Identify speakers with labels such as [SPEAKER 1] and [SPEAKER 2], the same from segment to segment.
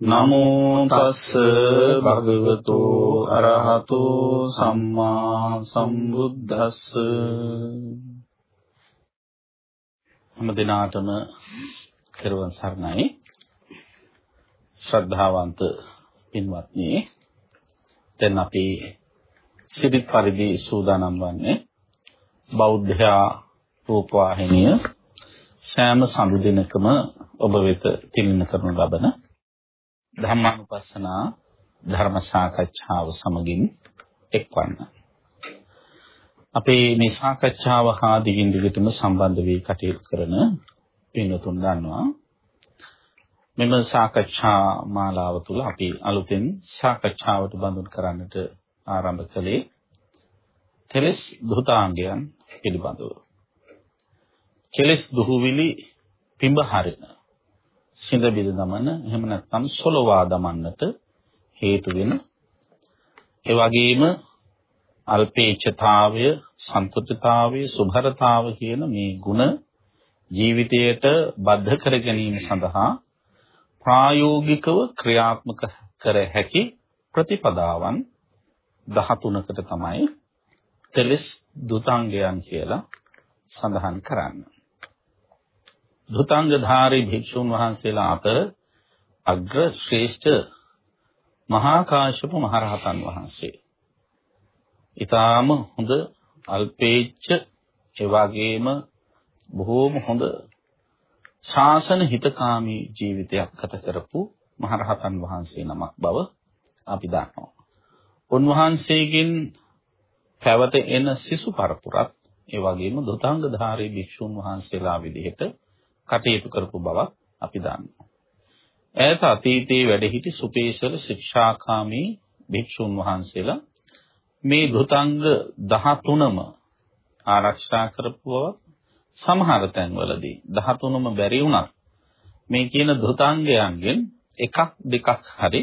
[SPEAKER 1] නමෝ තස්ස භගවතු අරහතෝ සම්මා සම්බුද්දස්ස. හැම දිනාටම කෙරුවන් සරණයි. ශ්‍රද්ධාවන්ත පින්වත්නි දැන් අපි සිරිත් පරිදි සූදානම් වන්නේ බෞද්ධයා රූපවාහිනිය සෑම සඳු දිනකම ඔබ වෙත තිලින කරනු ලබන ධම්මානුපස්සනා ධර්ම සාකච්ඡාව සමගින් එක්වන්න. අපේ මේ සාකච්ඡාව හා දිගින් දිගටම සම්බන්ධ වී කටයුතු කරන පින්වතුන් දන්නවා. මෙම සාකච්ඡා මාලාව තුළ අපි අලුතෙන් සාකච්ඡාවට බඳුන් කරන්නට ආරම්භ කළේ කෙලස් දුතාංගයන් පිළිබඳව. කෙලස් දුහුවිලි පිඹ හරින සිඳ බිඳ දමන එහෙම නැත්නම් සොලවා දමන්නට හේතු වෙන ඒ වගේම අල්පේච්ඡතාවය, සන්තුෂ්ඨතාවය, සුභරතාව කියන මේ ಗುಣ ජීවිතයට බද්ධ කර ගැනීම සඳහා ප්‍රායෝගිකව ක්‍රියාත්මක කර හැකි ප්‍රතිපදාවන් 13කට තමයි තෙලස් දුතාංගයන් කියලා සඳහන් කරන්නේ. ධුතාංගධාරී භික්ෂුන් වහන්සේලා අතර අග්‍ර ශ්‍රේෂ්ඨ මහා කාශ්‍යප මහරහතන් වහන්සේ. ඊටාම හොඳ අල්පේච්ඡ ඒ වගේම බොහෝම හොඳ ශාසන හිතකාමී ජීවිතයක් ගත කරපු මහරහතන් වහන්සේ නමක් බව අපි දන්නවා. උන්වහන්සේගෙන් පැවත එන සිසු පරපුරත් ඒ වගේම දොතාංගධාරී භික්ෂුන් වහන්සේලා විදිහට කටයුතු කරපු බවක් අපි දන්නවා. ඈත අතීතයේ වැඩ සිටි සුපේසල ශික්ෂාකාමී භික්ෂුන් වහන්සේලා මේ ධුතංග 13ම ආරක්ෂා කරපු බව සමහර තැන්වලදී 13ම බැරි වුණත් මේ කියන ධුතාංගයන්ගෙන් එකක් දෙකක් හරි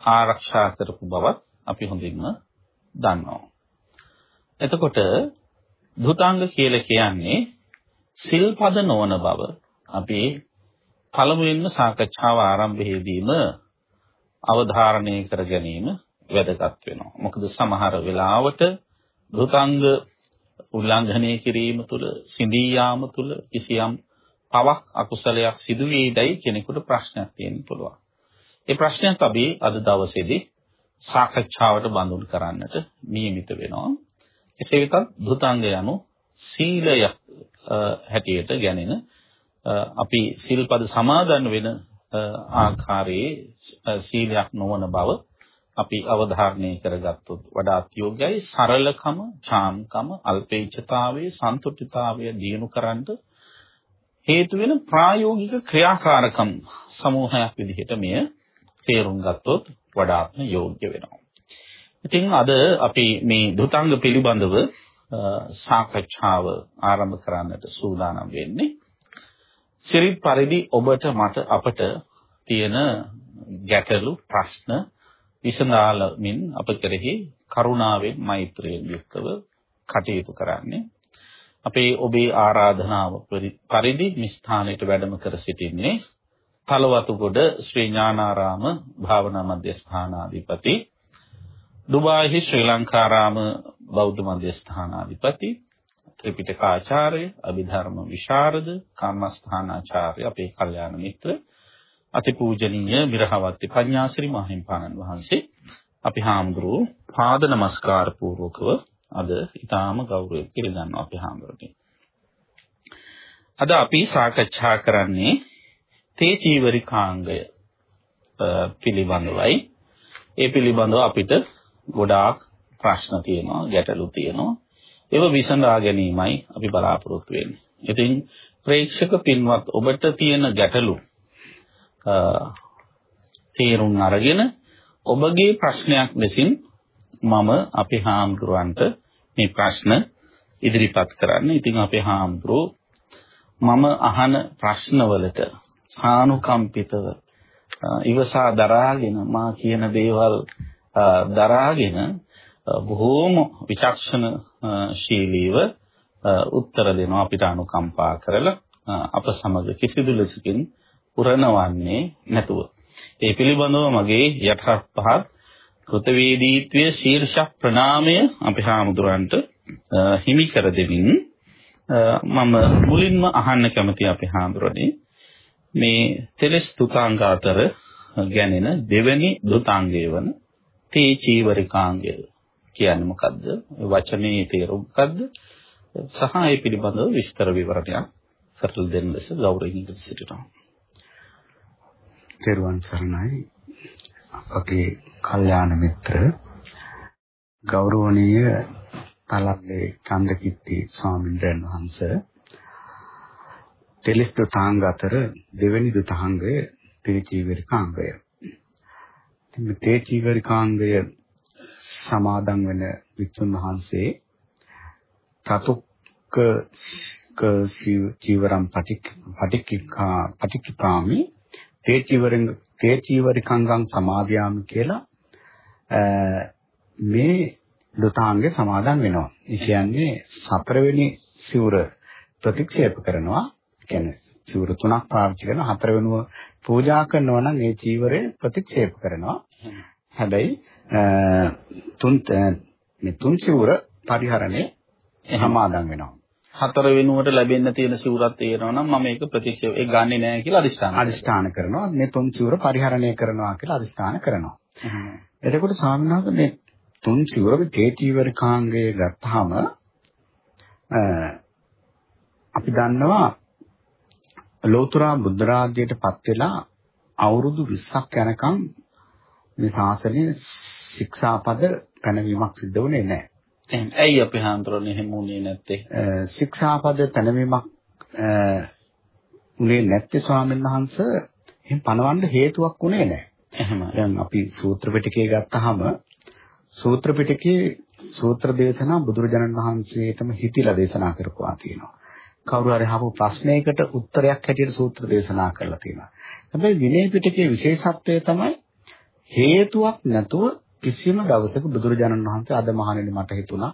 [SPEAKER 1] ආරක්ෂා කරපු බවත් අපි හොඳින්ම දන්නවා. එතකොට ධුතාංග කියලා කියන්නේ සිල්පද නොවන බව අපි පළමුවෙන්ම සාකච්ඡාව ආරම්භයේදීම අවධාරණය කර ගැනීම වැදගත් වෙනවා. මොකද සමහර වෙලාවට දුතංග උල්ලංඝනය කිරීම තුළ සිඳී යාම තුළ කිසියම් පවක් අකුසලයක් සිදු වේදයි කෙනෙකුට ප්‍රශ්නයක් තියෙන්න පුළුවන්. ඒ ප්‍රශ්නයත් අපි අද දවසේදී සාකච්ඡාවට බඳුන් කරන්නට නියමිත වෙනවා. එසේ වෙතත් දුතංග යනු සීලයක් හැටියට ගැනෙන අපි සිල්පද සමාදන් වෙන ආකාරයේ සීලයක් නොවන බව අපි අවධාරණය කරගත්තොත් වඩාත් යෝග්‍යයි සරලකම, ඡාම්කම, අල්පේච්ඡතාවයේ සන්තුෂ්ඨතාවය දිනු කරන්න හේතු වෙන ප්‍රායෝගික ක්‍රියාකාරකම් සමූහයක් විදිහට මෙය තේරුම් ගත්තොත් වඩාත්ම යෝග්‍ය වෙනවා. ඉතින් අද අපි මේ දුතංග පිළිබඳව සාකච්ඡාව ආරම්භ කරන්නට සූදානම් වෙන්නේ. සිරිත් පරිදි ඔබට මට අපට තියෙන ගැටලු ප්‍රශ්න විසඳාලමින් අප කෙරෙහි කරුණාවෙන් මෛත්‍රියෙන් යුක්තව කටයුතු කරන්නේ. අපේ ඔබේ ආරාධනාව පරිදි මිස්ථානයට වැඩම කර සිටින්නේ තලවතුගොඩ ශ්‍රී ඥානාරාම භාවනා මධ්‍යස්ථානාධිපති දුබායිහි ශ්‍රී ලංකාරාම බෞද්ධ මධ්‍යස්ථානාධිපති ත්‍රිපිටකාචාර්ය, අභිධර්ම විශාරද, කර්මස්ථානාචාර්ය අපේ කල්යාණ මිත්‍ර අතිපූජනීය මිරහවත්ති පඤ්ඤාසිරි මහින්පාණන් වහන්සේ අපි හාමුදුරුවෝ පාද නමස්කාර පූර්වකව අද ඊටාම ගෞරවයෙන් පිළිගන්නවා අපි හාමුදුරුවනේ. අද අපි සාකච්ඡා කරන්නේ තේ චීවරිකාංගය පිළිබඳවයි. ඒ පිළිබඳව අපිට ගොඩාක් ප්‍රශ්න තියෙනවා, ගැටලු තියෙනවා. ඒව විසඳා ගැනීමයි අපි බලාපොරොත්තු වෙන්නේ. ඉතින් ප්‍රේක්ෂක පින්වත් ඔබට තියෙන ගැටලු තේරුම් අරගෙන ඔබගේ ප්‍රශ්නයක් ලෙසින් මම අපේ හාමුදුරන්ට මේ ප්‍රශ්න ඉදිරිපත් කරන්න. ඉතින් අපේ හාමුදුරුවෝ මම අහන ප්‍රශ්නවලට සානුකම්පිතව ඉවසා දරාගෙන මා කියන දේවල් දරාගෙන බොහෝම විචක්ෂණ ශීලීව උත්තර දෙනවා අපිට අනුකම්පා කරලා අප සමග කිසිදු ලෙසකින් පුරනවන්නේ නැතුව. ඒ පිළිබඳව මගේ යටහත් පහත් කෘතවේදීත්වයේ ශීර්ෂ ප්‍රණාමය අපේ හාමුදුරන්ට හිමි කර දෙමින් මම මුලින්ම අහන්න කැමති අපේ හාමුදුරනේ මේ තෙලස් දුතාංග අතර ගැනෙන දෙවැනි දුතාංගය වන තේ චීවරිකාංගය කියන්නේ මොකද්ද? වචනේ තේරුම මොකද්ද? සහ ඒ පිළිබඳව විස්තර විවරණයක් කරලා දෙන්න ලෙස ගෞරවයෙන් ඉල්ලා සිටිනවා.
[SPEAKER 2] තෙරුවන් සරණයි. අපගේ කල්යාණ මිත්‍ර ගෞරවනීය තලල්ලේ චන්දකිත්ති ස්වාමීන් වහන්සේ තෙලිස් දුතාංග අතර දෙවෙනි දුතාංගය තිරිචීවරිකාංගය. ඉතින් මේ තිරිචීවරිකාංගය සමාදන් වෙන වික්ෂුන් වහන්සේ චතුක්ක චීවරම් පටික් පටික්කා පටික්කාමි තේ චීවරෙන් තේ චීවරිකංගම් සමාදියාමි කියලා මේ දුතාංගේ සමාදන් වෙනවා. ඒ කියන්නේ සතරවෙනි සිවුර ප්‍රතික්ෂේප කරනවා. කියන්නේ සිවුර තුනක් පාවිච්චි කරන හතරවෙනුව පූජා කරනවා නම් ඒ චීවරය ප්‍රතික්ෂේප කරනවා. හැබැයි තුන් මේ තුන් සිවුර පරිහරණය සමාදන් වෙනවා.
[SPEAKER 1] හතර වෙනුවට ලැබෙන්න තියෙන සිවුරක් තියෙනවා නම් මම ඒක ප්‍රතික්ෂේප ඒ ගන්නෙ නෑ කියලා අදිස්ථාන
[SPEAKER 2] අදිස්ථාන කරනවා. මේ තුන් සිවුර පරිහරණය කරනවා කියලා අදිස්ථාන කරනවා. එතකොට ස්වාමීන් මේ තුන් සිවුරක තේචීවරකාංගය ගත්තාම අපි දන්නවා ලෝතර බුද්ධ රාජ්‍යයට පත් වෙලා අවුරුදු 20ක් යනකම් මේ ශාසනයේ ශික්ෂාපද පැනවීමක් සිද්ධ වුණේ නැහැ.
[SPEAKER 1] එහෙනම් ඇයි අපි හාන්තරෝනේ එහෙම වුණේ නැත්තේ?
[SPEAKER 2] ශික්ෂාපද පැනවීමක් උනේ නැත්තේ ස්වාමීන් වහන්සේ එහෙම පනවන්න හේතුවක් උනේ නැහැ.
[SPEAKER 1] එහෙම.
[SPEAKER 2] දැන් අපි සූත්‍ර පිටකේ ගත්තාම සූත්‍ර පිටකේ සූත්‍ර දේශනා බුදුරජාණන් වහන්සේටම හිතිලා දේශනා කරපුවා තියෙනවා. කවුරු හරි අහපු ප්‍රශ්නයකට උත්තරයක් හැටියට සූත්‍ර දේශනා කරලා තියෙනවා. හැබැයි විනය පිටකයේ විශේෂත්වය තමයි හේතුවක් නැතුව කිසිම දවසක බුදුරජාණන් වහන්සේ අද මහණෙනි මට හිතුණා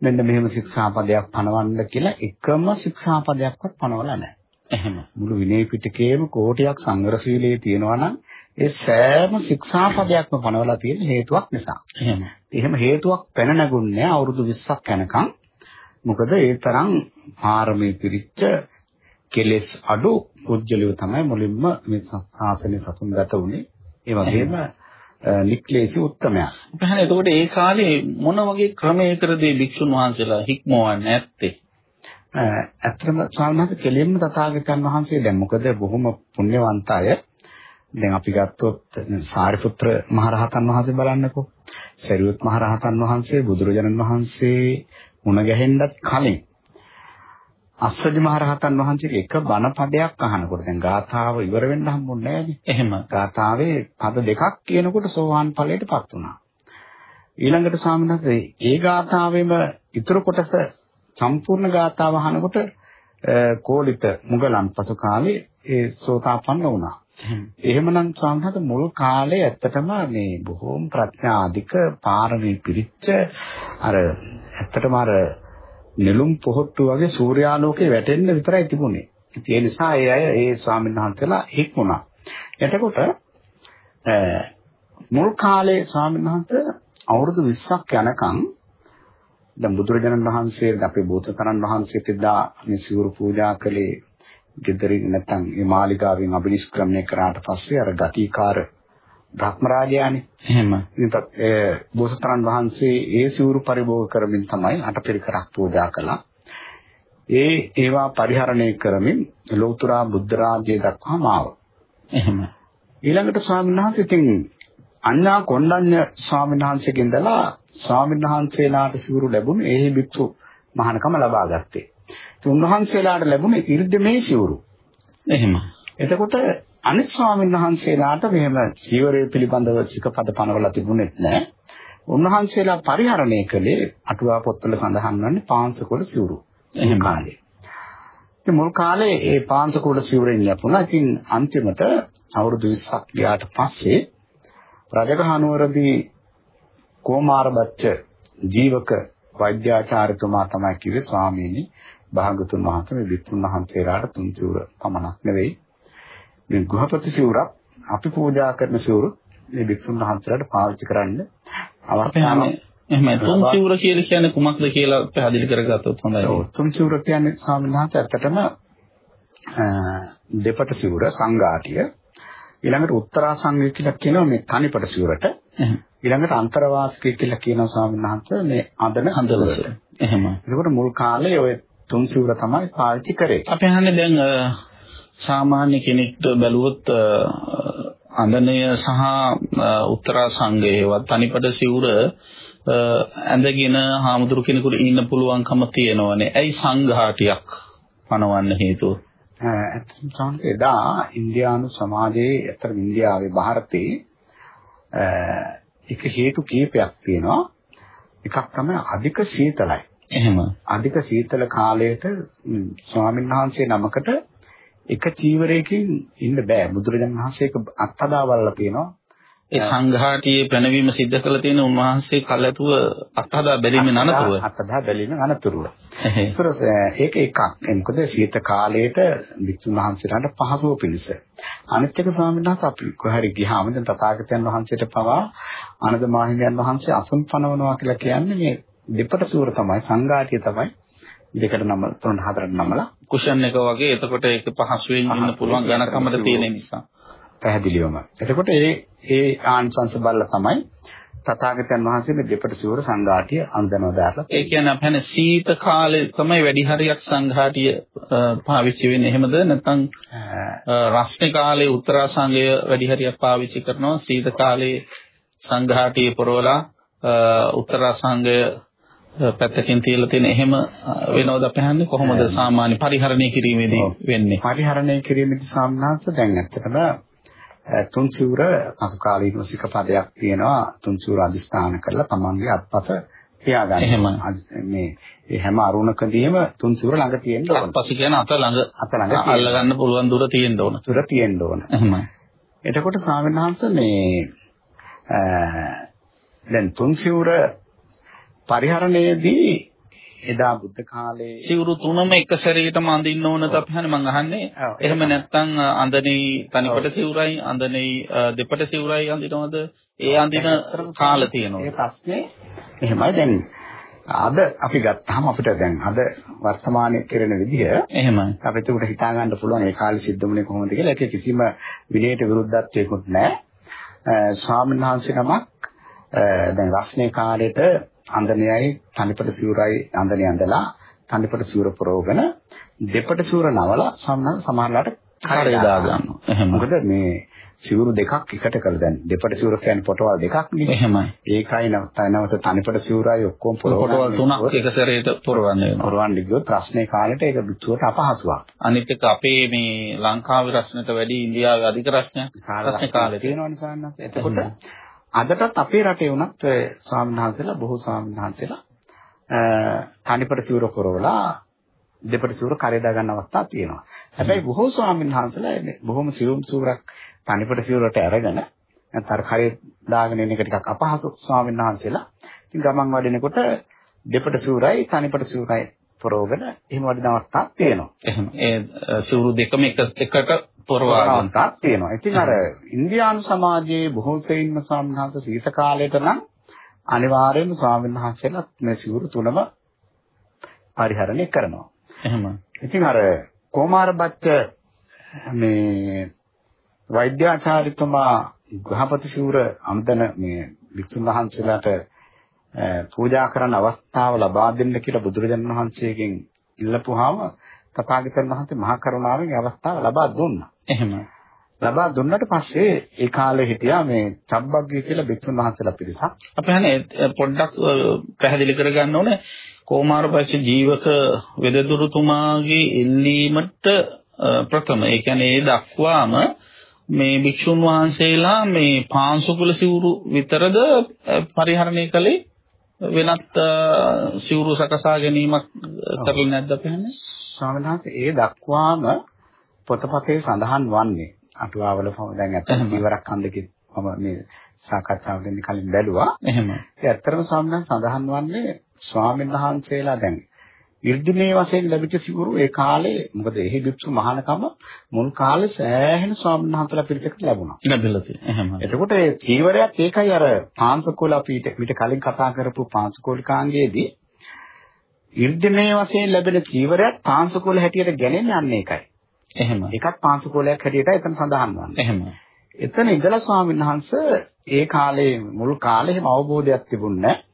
[SPEAKER 2] මෙන්න මෙහෙම ශික්ෂාපදයක් පනවන්න කියලා එකම ශික්ෂාපදයක්වත් පනවලා නැහැ.
[SPEAKER 1] එහෙම.
[SPEAKER 2] මුළු විනය පිටකයේම කෝටියක් සංවර සීලයේ තියෙනවා නම් ඒ සෑම ශික්ෂාපදයක්ම පනවලා තියෙන හේතුවක් නිසා.
[SPEAKER 1] එහෙම.
[SPEAKER 2] එහෙම හේතුවක් පැන නැගුන්නේ අවුරුදු 20ක් යනකම්. මොකද ඒ තරම් පාරමී පිරිච්ච කෙලෙස් අඩු පුජ්‍යලිය තමයි මුලින්ම මේ ශාසනය සතුන් ගත උනේ. ඒ වගේම නික්ලේශී උත්තමයා.
[SPEAKER 1] එහෙනම් එතකොට ඒ කාලේ මොන වගේ ක්‍රමයකටද භික්ෂුන් වහන්සේලා හික්මවන්නේ නැත්තේ?
[SPEAKER 2] ඇත්තටම ස්වාමීන් වහන්සේ කෙලින්ම තථාගතයන් වහන්සේ දැන් මොකද බොහොම පුණ්‍යවන්ත අය. දැන් අපි ගත්තොත් සාරිපුත්‍ර මහරහතන් වහන්සේ බලන්නකෝ. සරියුත් මහරහතන් වහන්සේ බුදුරජාණන් වහන්සේ මුණ ගැහෙන්නත් කලින් අස්සජි මහරහතන් වහන්සේගේ එක බණ පදයක් අහනකොට දැන් ගාථාව ඉවර වෙන්න හම්බුන්නේ නැහැනේ.
[SPEAKER 1] එහෙම.
[SPEAKER 2] ගාථාවේ පද දෙකක් කියනකොට සෝවාන් ඵලයටපත් වුණා. ඊළඟට ස්වාමීන් ඒ ගාථාවෙම ඊතර කොටස සම්පූර්ණ ගාථාව අහනකොට කෝලිත මුගලන් පසු කාලේ ඒ සෝතාපන්න වුණා. එහෙමනම් ස්වාමීන් මුල් කාලේ ඇත්තටම මේ බොහෝම ප්‍රඥා අධික පාරමී පිරිච්ච අර ඇත්තටම අර නෙළුම් පොහොට්ටු වගේ සූර්යාලෝකේ වැටෙන්න විතරයි තිබුණේ. ඒ නිසා ඒ අය ඒ ස්වාමීන් වහන්සේලා හික්මුණා. එතකොට මුල් කාලේ ස්වාමීන් වහන්සේ අවුරුදු 20ක් යනකම් දැන් බුදුරජාණන් වහන්සේ අපේ බෝසතරන් වහන්සේට දා මේ සිවුරු පූජා කළේ ගෙදරින් නැත්නම් මේ මාලිගාවෙන් අභිනිෂ්ක්‍රමණය කරාට පස්සේ අර ගතිකාර බ්‍රහ්මරාජයානේ.
[SPEAKER 1] එහෙම.
[SPEAKER 2] ඉතින් ඒ බෝසතරන් වහන්සේ ඒ සිවුරු පරිභෝග කරමින් තමයි අටපිරිකරක් පූජා කළා. ඒ ඒවා පරිහරණය කරමින් ලෞතර බුද්ධ රාජ්‍යය දක්වාම ආවා.
[SPEAKER 1] එහෙම.
[SPEAKER 2] ඊළඟට ස්වාමීන් වහන්සේ ඉතින් අඤ්ඤා කොණ්ඩඤ්ඤ ස්වාමීන් වහන්සේගෙන් දලා ස්වාමීන් වහන්සේලාට සිවුරු ලැබුණේ ඒ භික්ෂු මහානකම ලබා ගත්තේ. උන්වහන්සේලාට ලැබුණේ 이르දමේ සිවුරු.
[SPEAKER 1] එහෙම.
[SPEAKER 2] එතකොට අනිත් ස්වාමීන් වහන්සේලාට මෙහෙම චීවරය පිළිබඳව සිකපද පනවලා තිබුණෙත් නැහැ. උන්වහන්සේලා පරිහරණය කළේ අටුවා පොත්වල සඳහන් වන්නේ පාංශකෝල සිවුරු. එහෙම කාලේ. ඉතින් මුල් කාලේ ඒ පාංශකෝල සිවුරෙන් යපුණා. ඉතින් අන්තිමට අවුරුදු 20ක් ගියාට පස්සේ රජගහනුවරදී කෝමාරබච්ච ජීවක වෛද්‍යාචාර්යතුමා තමයි කිව්වේ ස්වාමීනි භාගතුන් වහන්සේ මේ විතුන් වහන්සේලාට තුන් සිවුර පමණක් නෙවෙයි මේ ගෘහපති සිවුරක් අපි පූජා කරන සිවුරු මේ විතුන් වහන්සේලාට පාවිච්චි කරන්න අවස්ථාවක්
[SPEAKER 1] එහෙම තුන් සිවුර කියලා කියන්නේ කුමක්ද කියලා පැහැදිලි කරගත්තොත් හොඳයි.
[SPEAKER 2] ඔව් තුන් සිවුර කියන්නේ ස්වාමීන් වහන්සේ ඇත්තටම දෙපට සිවුර සංඝාටිය ඊළඟට උත්තරා සංඝය කියලා කියනවා මේ තනිපට සිවුරට ඊළඟට අන්තරවාසිකය කියලා කියනවා ස්වාමීන් වහන්සේ මේ අඳන
[SPEAKER 1] හඳවස. එහෙම.
[SPEAKER 2] එතකොට මුල් කාලේ ඔය තුන් සිවුර තමයි පාවිච්චි කරේ.
[SPEAKER 1] අපි අහන්නේ දැන් සාමාන්‍ය කෙනෙක්ට බැලුවොත් අඳනය සහ උත්තරා සංඝයවත් තනිපට සිවුර ඇඳගෙන හාමුදුරු කෙනෙකුට ඉන්න පුළුවන්කම තියෙනවනේ. ඇයි සංඝාටියක් පනවන්න හේතුව?
[SPEAKER 2] ඇත්තටම සමහර එදා ඉන්දියානු සමාජයේ අතර ඉන්දියාවේ ಭಾರತේ එක හේතු කීපයක් තියෙනවා. එකක් තමයි අධික සීතලයි.
[SPEAKER 1] එහෙම.
[SPEAKER 2] අධික සීතල කාලයට ස්වාමීන් වහන්සේ නමකට එක චීවරයකින් ඉන්න බෑ. බුදුරජාණන් වහන්සේ ඒක අත්හදාවල්ලා තියෙනවා.
[SPEAKER 1] ඒ සංඝාටියේ පැනවීම සිද්ධ කළ තියෙන උන්වහන්සේ කලතුව අත්හදා බැලීමේ අනතුරුව.
[SPEAKER 2] අත්හදා බැලීමේ අනතුරුව. ඒක එකක්. මොකද සීත කාලයේට වික්ෂුන් වහන්සේලාට පහසුව පිණිස. අනිත් එක ස්වාමීන් වහන්සේ අපි කොහරි ගියාම දැන් තථාගතයන් වහන්සේට පවා ආනන්ද මාහිමියන් වහන්සේ අසුන් පනවනවා කියලා කියන්නේ මේ දෙපට සූර තමයි සංඝාටිය තමයි දෙකට නම තුන හතරට නමලා
[SPEAKER 1] කුෂන් එක වගේ එතකොට ඒක පහසුවෙන් ඉන්න පුළුවන් ඝනකමද තියෙන නිසා
[SPEAKER 2] පැහැදිලිවම. එතකොට ඒ ඒ ආංශංශ බලලා තමයි තථාගතයන් වහන්සේ මේ දෙපට සිවුර සංඝාටිය අන්දනවා දාලා.
[SPEAKER 1] ඒ කියන්නේ අපහන සීත කාලේ තමයි වැඩි හරියක් සංඝාටිය පාවිච්චි වෙන්නේ. එහෙමද නැත්නම් රස්නේ කාලේ උත්තරා සංඝය වැඩි හරියක් පාවිච්චි කරනවා. සීත කාලේ සංඝාටිය පොරවලා උත්තරා සංඝය පැත්තකින් තියලා තියෙන එහෙම වෙනවද අපහන්නේ කොහොමද සාමාන්‍ය පරිහරණය කිරීමේදී වෙන්නේ
[SPEAKER 2] පරිහරණය කිරීමේදී සාමාන්‍යත දැන් ඇත්තටම තුන් සිවුර පසු කාලීනව සික පදයක් තියෙනවා තුන් සිවුර අදිස්ථාන කරලා තමන්ගේ අත්පස තියාගන්න.
[SPEAKER 1] එහෙම.
[SPEAKER 2] මේ හැම අරුණකදීම තුන් සිවුර ළඟ තියෙන්න ඕන.
[SPEAKER 1] අත්පස කියන්නේ අත ළඟ
[SPEAKER 2] අත ළඟ
[SPEAKER 1] අල්ල ගන්න පුළුවන් දුර තියෙන්න ඕන.
[SPEAKER 2] දුර තියෙන්න ඕන.
[SPEAKER 1] එහෙමයි.
[SPEAKER 2] එතකොට වහන්සේ මේ දැන් තුන් සිවුර පරිහරණයේදී එදා බුද්ධ කාලේ
[SPEAKER 1] සිවුරු තුනම එක සැරේටම අඳින්න ඕනද අපි හන්නේ මං අහන්නේ. එහෙම නැත්නම් අඳනේ තනිපට සිවුරයි අඳනේ දෙපට සිවුරයි අඳිනවද? ඒ අඳින කාල තියෙනවා.
[SPEAKER 2] ඒ ප්‍රශ්නේ. එහෙමයි. දැන් අද අපි ගත්තාම අපිට දැන් අද වර්තමානයේ කෙරෙන විදිහ
[SPEAKER 1] එහෙමයි.
[SPEAKER 2] අපිට උඩ හිතා ගන්න පුළුවන් ඒ කාලේ සිද්ධුනේ කොහොමද කියලා. ඒක කිසිම විනයට විරුද්ධත්වයක්වත් නැහැ. ස්වාමීන් වහන්සේ නමක් දැන් රස්නේ කාලේට අන්දනයයි තනිපට සිවුරයි අන්දනය ඇඳලා තනිපට සිවුර පුරවගෙන දෙපට සිවුර නවලා සම්මන් සමහරලාට
[SPEAKER 1] කරේ දා ගන්නවා. එහෙම.
[SPEAKER 2] මොකද මේ සිවුරු දෙකක් එකට කරලා දැන් දෙපට සිවුර කියන්නේ පොටවල් දෙකක් නේ.
[SPEAKER 1] එහෙමයි.
[SPEAKER 2] ඒකයි නැවත තනිපට සිවුරයි ඔක්කොම පුරවන
[SPEAKER 1] පොටවල් තුනක් එක සැරේට පුරවන්න.
[SPEAKER 2] පුරවන්න ගියොත් ප්‍රශ්නේ කාලේට ඒක දුක්වට අපහසුවක්.
[SPEAKER 1] අනිත් එක අපේ මේ ලංකාවේ රස්නට වැඩි ඉන්දියාවේ අධික රස්නයක් රස්නේ කාලේ
[SPEAKER 2] තියෙනවා නිසා එතකොට අදටත් අපේ රටේ වුණත් ස්වාමීන් වහන්සේලා බොහෝ ස්වාමීන් වහන්සේලා තනිපට සිවුර කරවලා දෙපට සිවුර කරේ දා ගන්න අවස්ථා තියෙනවා. හැබැයි බොහෝ ස්වාමීන් වහන්සේලා බොහොම සිවුම් සිවුරක් තනිපට සිවුරට අරගෙන නැත්නම් අර කරේ දාගෙන ඉන්න එක ටිකක් අපහසු ස්වාමීන් වහන්සේලා. ඉතින් ගමන් වඩිනකොට දෙපට සිවුරයි තනිපට සිවුරයි පොරවගෙන එහෙම වඩින අවස්ථාවක් තියෙනවා.
[SPEAKER 1] එහෙම ඒ සිවුරු දෙකම එක එකට පොරවාගන්තක්
[SPEAKER 2] තියෙනවා. ඉතින් අර ඉන්දියානු සමාජයේ බොහෝ සෙයින්ම සාමනහත සීත කාලයට නම් අනිවාර්යයෙන්ම ස්වාමීන් වහන්සේලා මේ සිවුරු තුනම පරිහරණය කරනවා.
[SPEAKER 1] එහෙම.
[SPEAKER 2] ඉතින් අර කොමාරබච්ච මේ වෛද්‍යාචාර්යතුමා ගෘහපති සිවුර අම්දන මේ වික්ෂුන් වහන්සේලාට පූජා කරන අවස්ථාව ලබා දෙන්න කියලා බුදුරජාණන් වහන්සේගෙන් ඉල්ලපුවාම තථාගතයන් වහන්සේ මහා කරුණාවෙන් අවස්ථාව ලබා දුන්නා.
[SPEAKER 1] එහෙම.
[SPEAKER 2] ලබා දුන්නට පස්සේ ඒ කාලේ හිටියා මේ චබ්බග්ගය කියලා බික්ෂුන් වහන්සේලා පිරිසක්.
[SPEAKER 1] අපි හන්නේ පොඩ්ඩක් පැහැදිලි කරගන්න ඕනේ කෝමාරපක්ෂ ජීවක වෙදදුරුතුමාගේ ඉල්ලීමට ප්‍රථම ඒ කියන්නේ ඒ දක්වාම මේ භික්ෂුන් වහන්සේලා මේ පාංශුකුල සිවුරු විතරද පරිහරණය කළේ වෙනත් සිවුරු සකසා ගැනීමක් කරලා නැද්ද අපි හන්නේ?
[SPEAKER 2] ස්වාමීන් වහන්සේ ඒ දක්වාම පොතපතේ සඳහන් වන්නේ අටුවාවල දැන්
[SPEAKER 1] එහෙම.
[SPEAKER 2] ජීවරක් හන්දකේ මම මේ සාකච්ඡාවට එන්න කලින් බැලුවා.
[SPEAKER 1] එහෙම.
[SPEAKER 2] ඒ ඇත්තටම ස්වාමීන් සඳහන් වන්නේ ස්වාමීන් වහන්සේලා දැන් 이르දිමේ වශයෙන් ලැබිච්ච සිවුරු ඒ කාලේ මොකද එහි භික්ෂු මහානකම මුල් කාලේ සෑහෙන ස්වාමීන් වහන්සේලා පිරිසකට ලැබුණා.
[SPEAKER 1] ලැබිලා තියෙනවා. එහෙම.
[SPEAKER 2] එතකොට ඒ චීවරයත් ඒකයි අර පාංශකෝල අපි ඊට කලින් කතා කරපු පාංශකෝලිකාංගයේදී ඉර්ධමේ වශයෙන් ලැබෙන චීවරයත් පාංශකෝල හැටියට ගණන් යන්නේ ඒකයි.
[SPEAKER 1] එහෙම.
[SPEAKER 2] ඒකත් පාංශකෝලයක් හැටියට එතන සඳහන් වන්නේ.
[SPEAKER 1] එහෙම.
[SPEAKER 2] එතන ඉඳලා ස්වාමීන් වහන්සේ ඒ කාලේ මුල් කාලේ එහෙම අවබෝධයක් තිබුණේ නැහැ.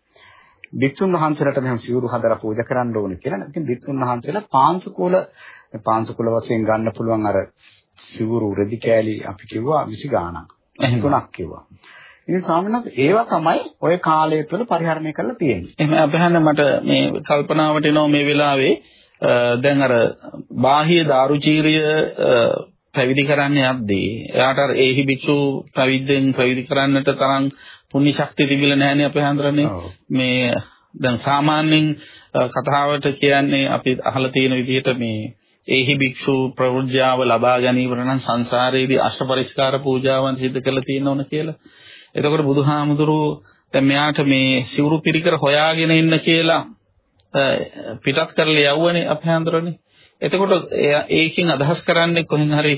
[SPEAKER 2] භික්ෂුන් වහන්සේලාට මෙහෙම සිවුරු හදලා පූජා කරන්න ඕනේ කියලා. ඉතින් භික්ෂුන් වහන්සේලා පාංශකෝල පාංශකෝල වශයෙන් ගන්න පුළුවන් අර සිවුරු රෙදි කෑලි අපි කිව්වා 20 ගාණක්.
[SPEAKER 1] එහෙම.
[SPEAKER 2] තුනක් කිව්වා. ඉතින් ස්වාමීන් වහන්සේ ඒවා තමයි ওই කාලය තුළ පරිහරණය කරලා තියෙන්නේ.
[SPEAKER 1] එහෙම අපහන්න මට මේ කල්පනාවට එනවා මේ වෙලාවේ දැන් අර බාහ්‍ය දාරුචීරිය පැවිදි කරන්න යද්දී එයාට අර ඒහි භික්ෂු පැවිද්දෙන් පැවිදි කරන්නට තරම් පුණ්‍ය ශක්තිය තිබිලා නැහැනේ අපේ හන්දරනේ. මේ දැන් සාමාන්‍යයෙන් කතාවට කියන්නේ අපි අහලා තියෙන විදිහට මේ ඒහි භික්ෂු ප්‍රවෘජ්‍යාව ලබා ගැනීමට නම් සංසාරයේදී අෂ්ටපරිස්කාර පූජාවන් සිදු කරලා තියෙන්න ඕන කියලා. එතකොට බුදුහාමුදුරුවෝ දැන් මෙයාට මේ සිවුරු පිරිකර හොයාගෙන ඉන්න කියලා පිටත් කරලා යවුවනේ අපේ හන්දරනේ. එතකොට ඒකෙන් අදහස් කරන්නේ කොහෙන් හරි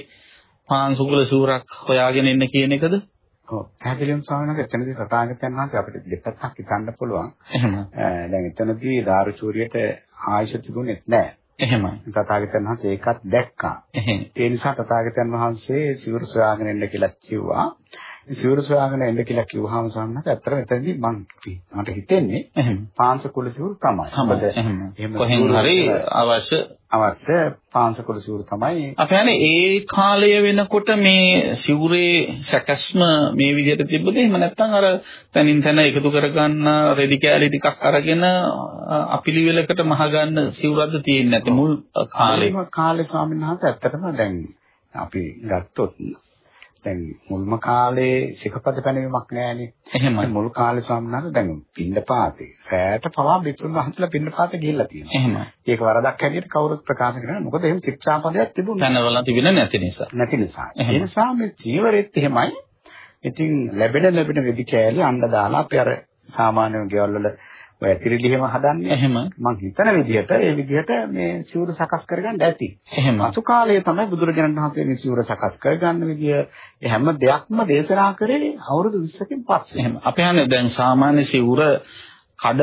[SPEAKER 1] පාන්සුකුල සිවුරක් හොයාගෙන ඉන්න කියන එකද?
[SPEAKER 2] ඔව්. පැහැදිලිවම ස්වාමීන් වහන්සේ එතනදී තථාගතයන් වහන්සේ අපිට දෙපැත්තක් හිතන්න පුළුවන්.
[SPEAKER 1] එහෙම.
[SPEAKER 2] දැන් එතනදී දාරුචූරියට ආයශ තිබුණෙත් නැහැ.
[SPEAKER 1] එහෙමයි.
[SPEAKER 2] තථාගතයන් වහන්සේ ඒකත් දැක්කා. ඒ නිසා තථාගතයන් වහන්සේ සිවුරු සොයාගෙන එන්න කියලා කිව්වා. සිවුරු සොයාගෙන එන්න කියලා කිව්වහම සම්මත ඇත්තටම එතනදී මං මට හිතෙන්නේ
[SPEAKER 1] එහෙම.
[SPEAKER 2] පාංශකුල සිවුරු තමයි.
[SPEAKER 1] එහෙම. කොහෙන් හරි අවශ්‍ය
[SPEAKER 2] අවශ්‍ය පාංශකුල සිවුරු තමයි.
[SPEAKER 1] අපි හන්නේ ඒ කාලය වෙනකොට මේ සිවුරේ සැකස්ම මේ විදිහට තිබ්බද එහෙම නැත්නම් අර තනින් තන එකතු කරගන්න රෙදි කෑලි ටිකක් අරගෙන අපිලිවෙලකට මහගන්න සිවුරක්ද තියෙන්නේ නැත්නම් මුල් කාලේ
[SPEAKER 2] කාලේ ස්වාමීන් වහන්සේ ඇත්තටම දැන් අපි ගත්තොත් දැන් මුල්ම කාලේ සිකපද පැනවීමක් නෑනේ.
[SPEAKER 1] එහෙමයි
[SPEAKER 2] මුල් කාලේ ස්වාමීන් දැන් පින්නපාතේ රැයට පවා භික්ෂුන් වහන්සේලා පින්නපාතේ ගිහිල්ලා තියෙනවා.
[SPEAKER 1] එහෙමයි
[SPEAKER 2] ඒක වරදක් හැටියට කවුරුත් ප්‍රකාශ කරන්නේ නැහැ. මොකද එහෙම ශික්ෂාපදයක් තිබුණේ
[SPEAKER 1] පැනවල තිබෙන නැති නිසා
[SPEAKER 2] නැති නිසා. ඒ නිසා මේ චීවරෙත් එහෙමයි. ඉතින් ලැබෙන ලැබෙන වෙදි කෑලි අඬ දාලා අපි අර සාමාන්‍ය ගෙවල් වල ඔය ඇතිරිලි එහෙම හදන්නේ.
[SPEAKER 1] එහෙම
[SPEAKER 2] මං හිතන විදිහට ඒ විදිහට මේ සිවුරු සකස් කරගන්න ඇති.
[SPEAKER 1] එහෙම
[SPEAKER 2] පසු කාලයේ තමයි බුදුරජාණන් වහන්සේ මේ සිවුර සකස් කරගන්න විදිය ඒ හැම දෙයක්ම දේශනා කරේ අවුරුදු 20කින් පස්සේ.
[SPEAKER 1] එහෙම අපි හන්නේ දැන් සාමාන්‍ය සිවුර කඩ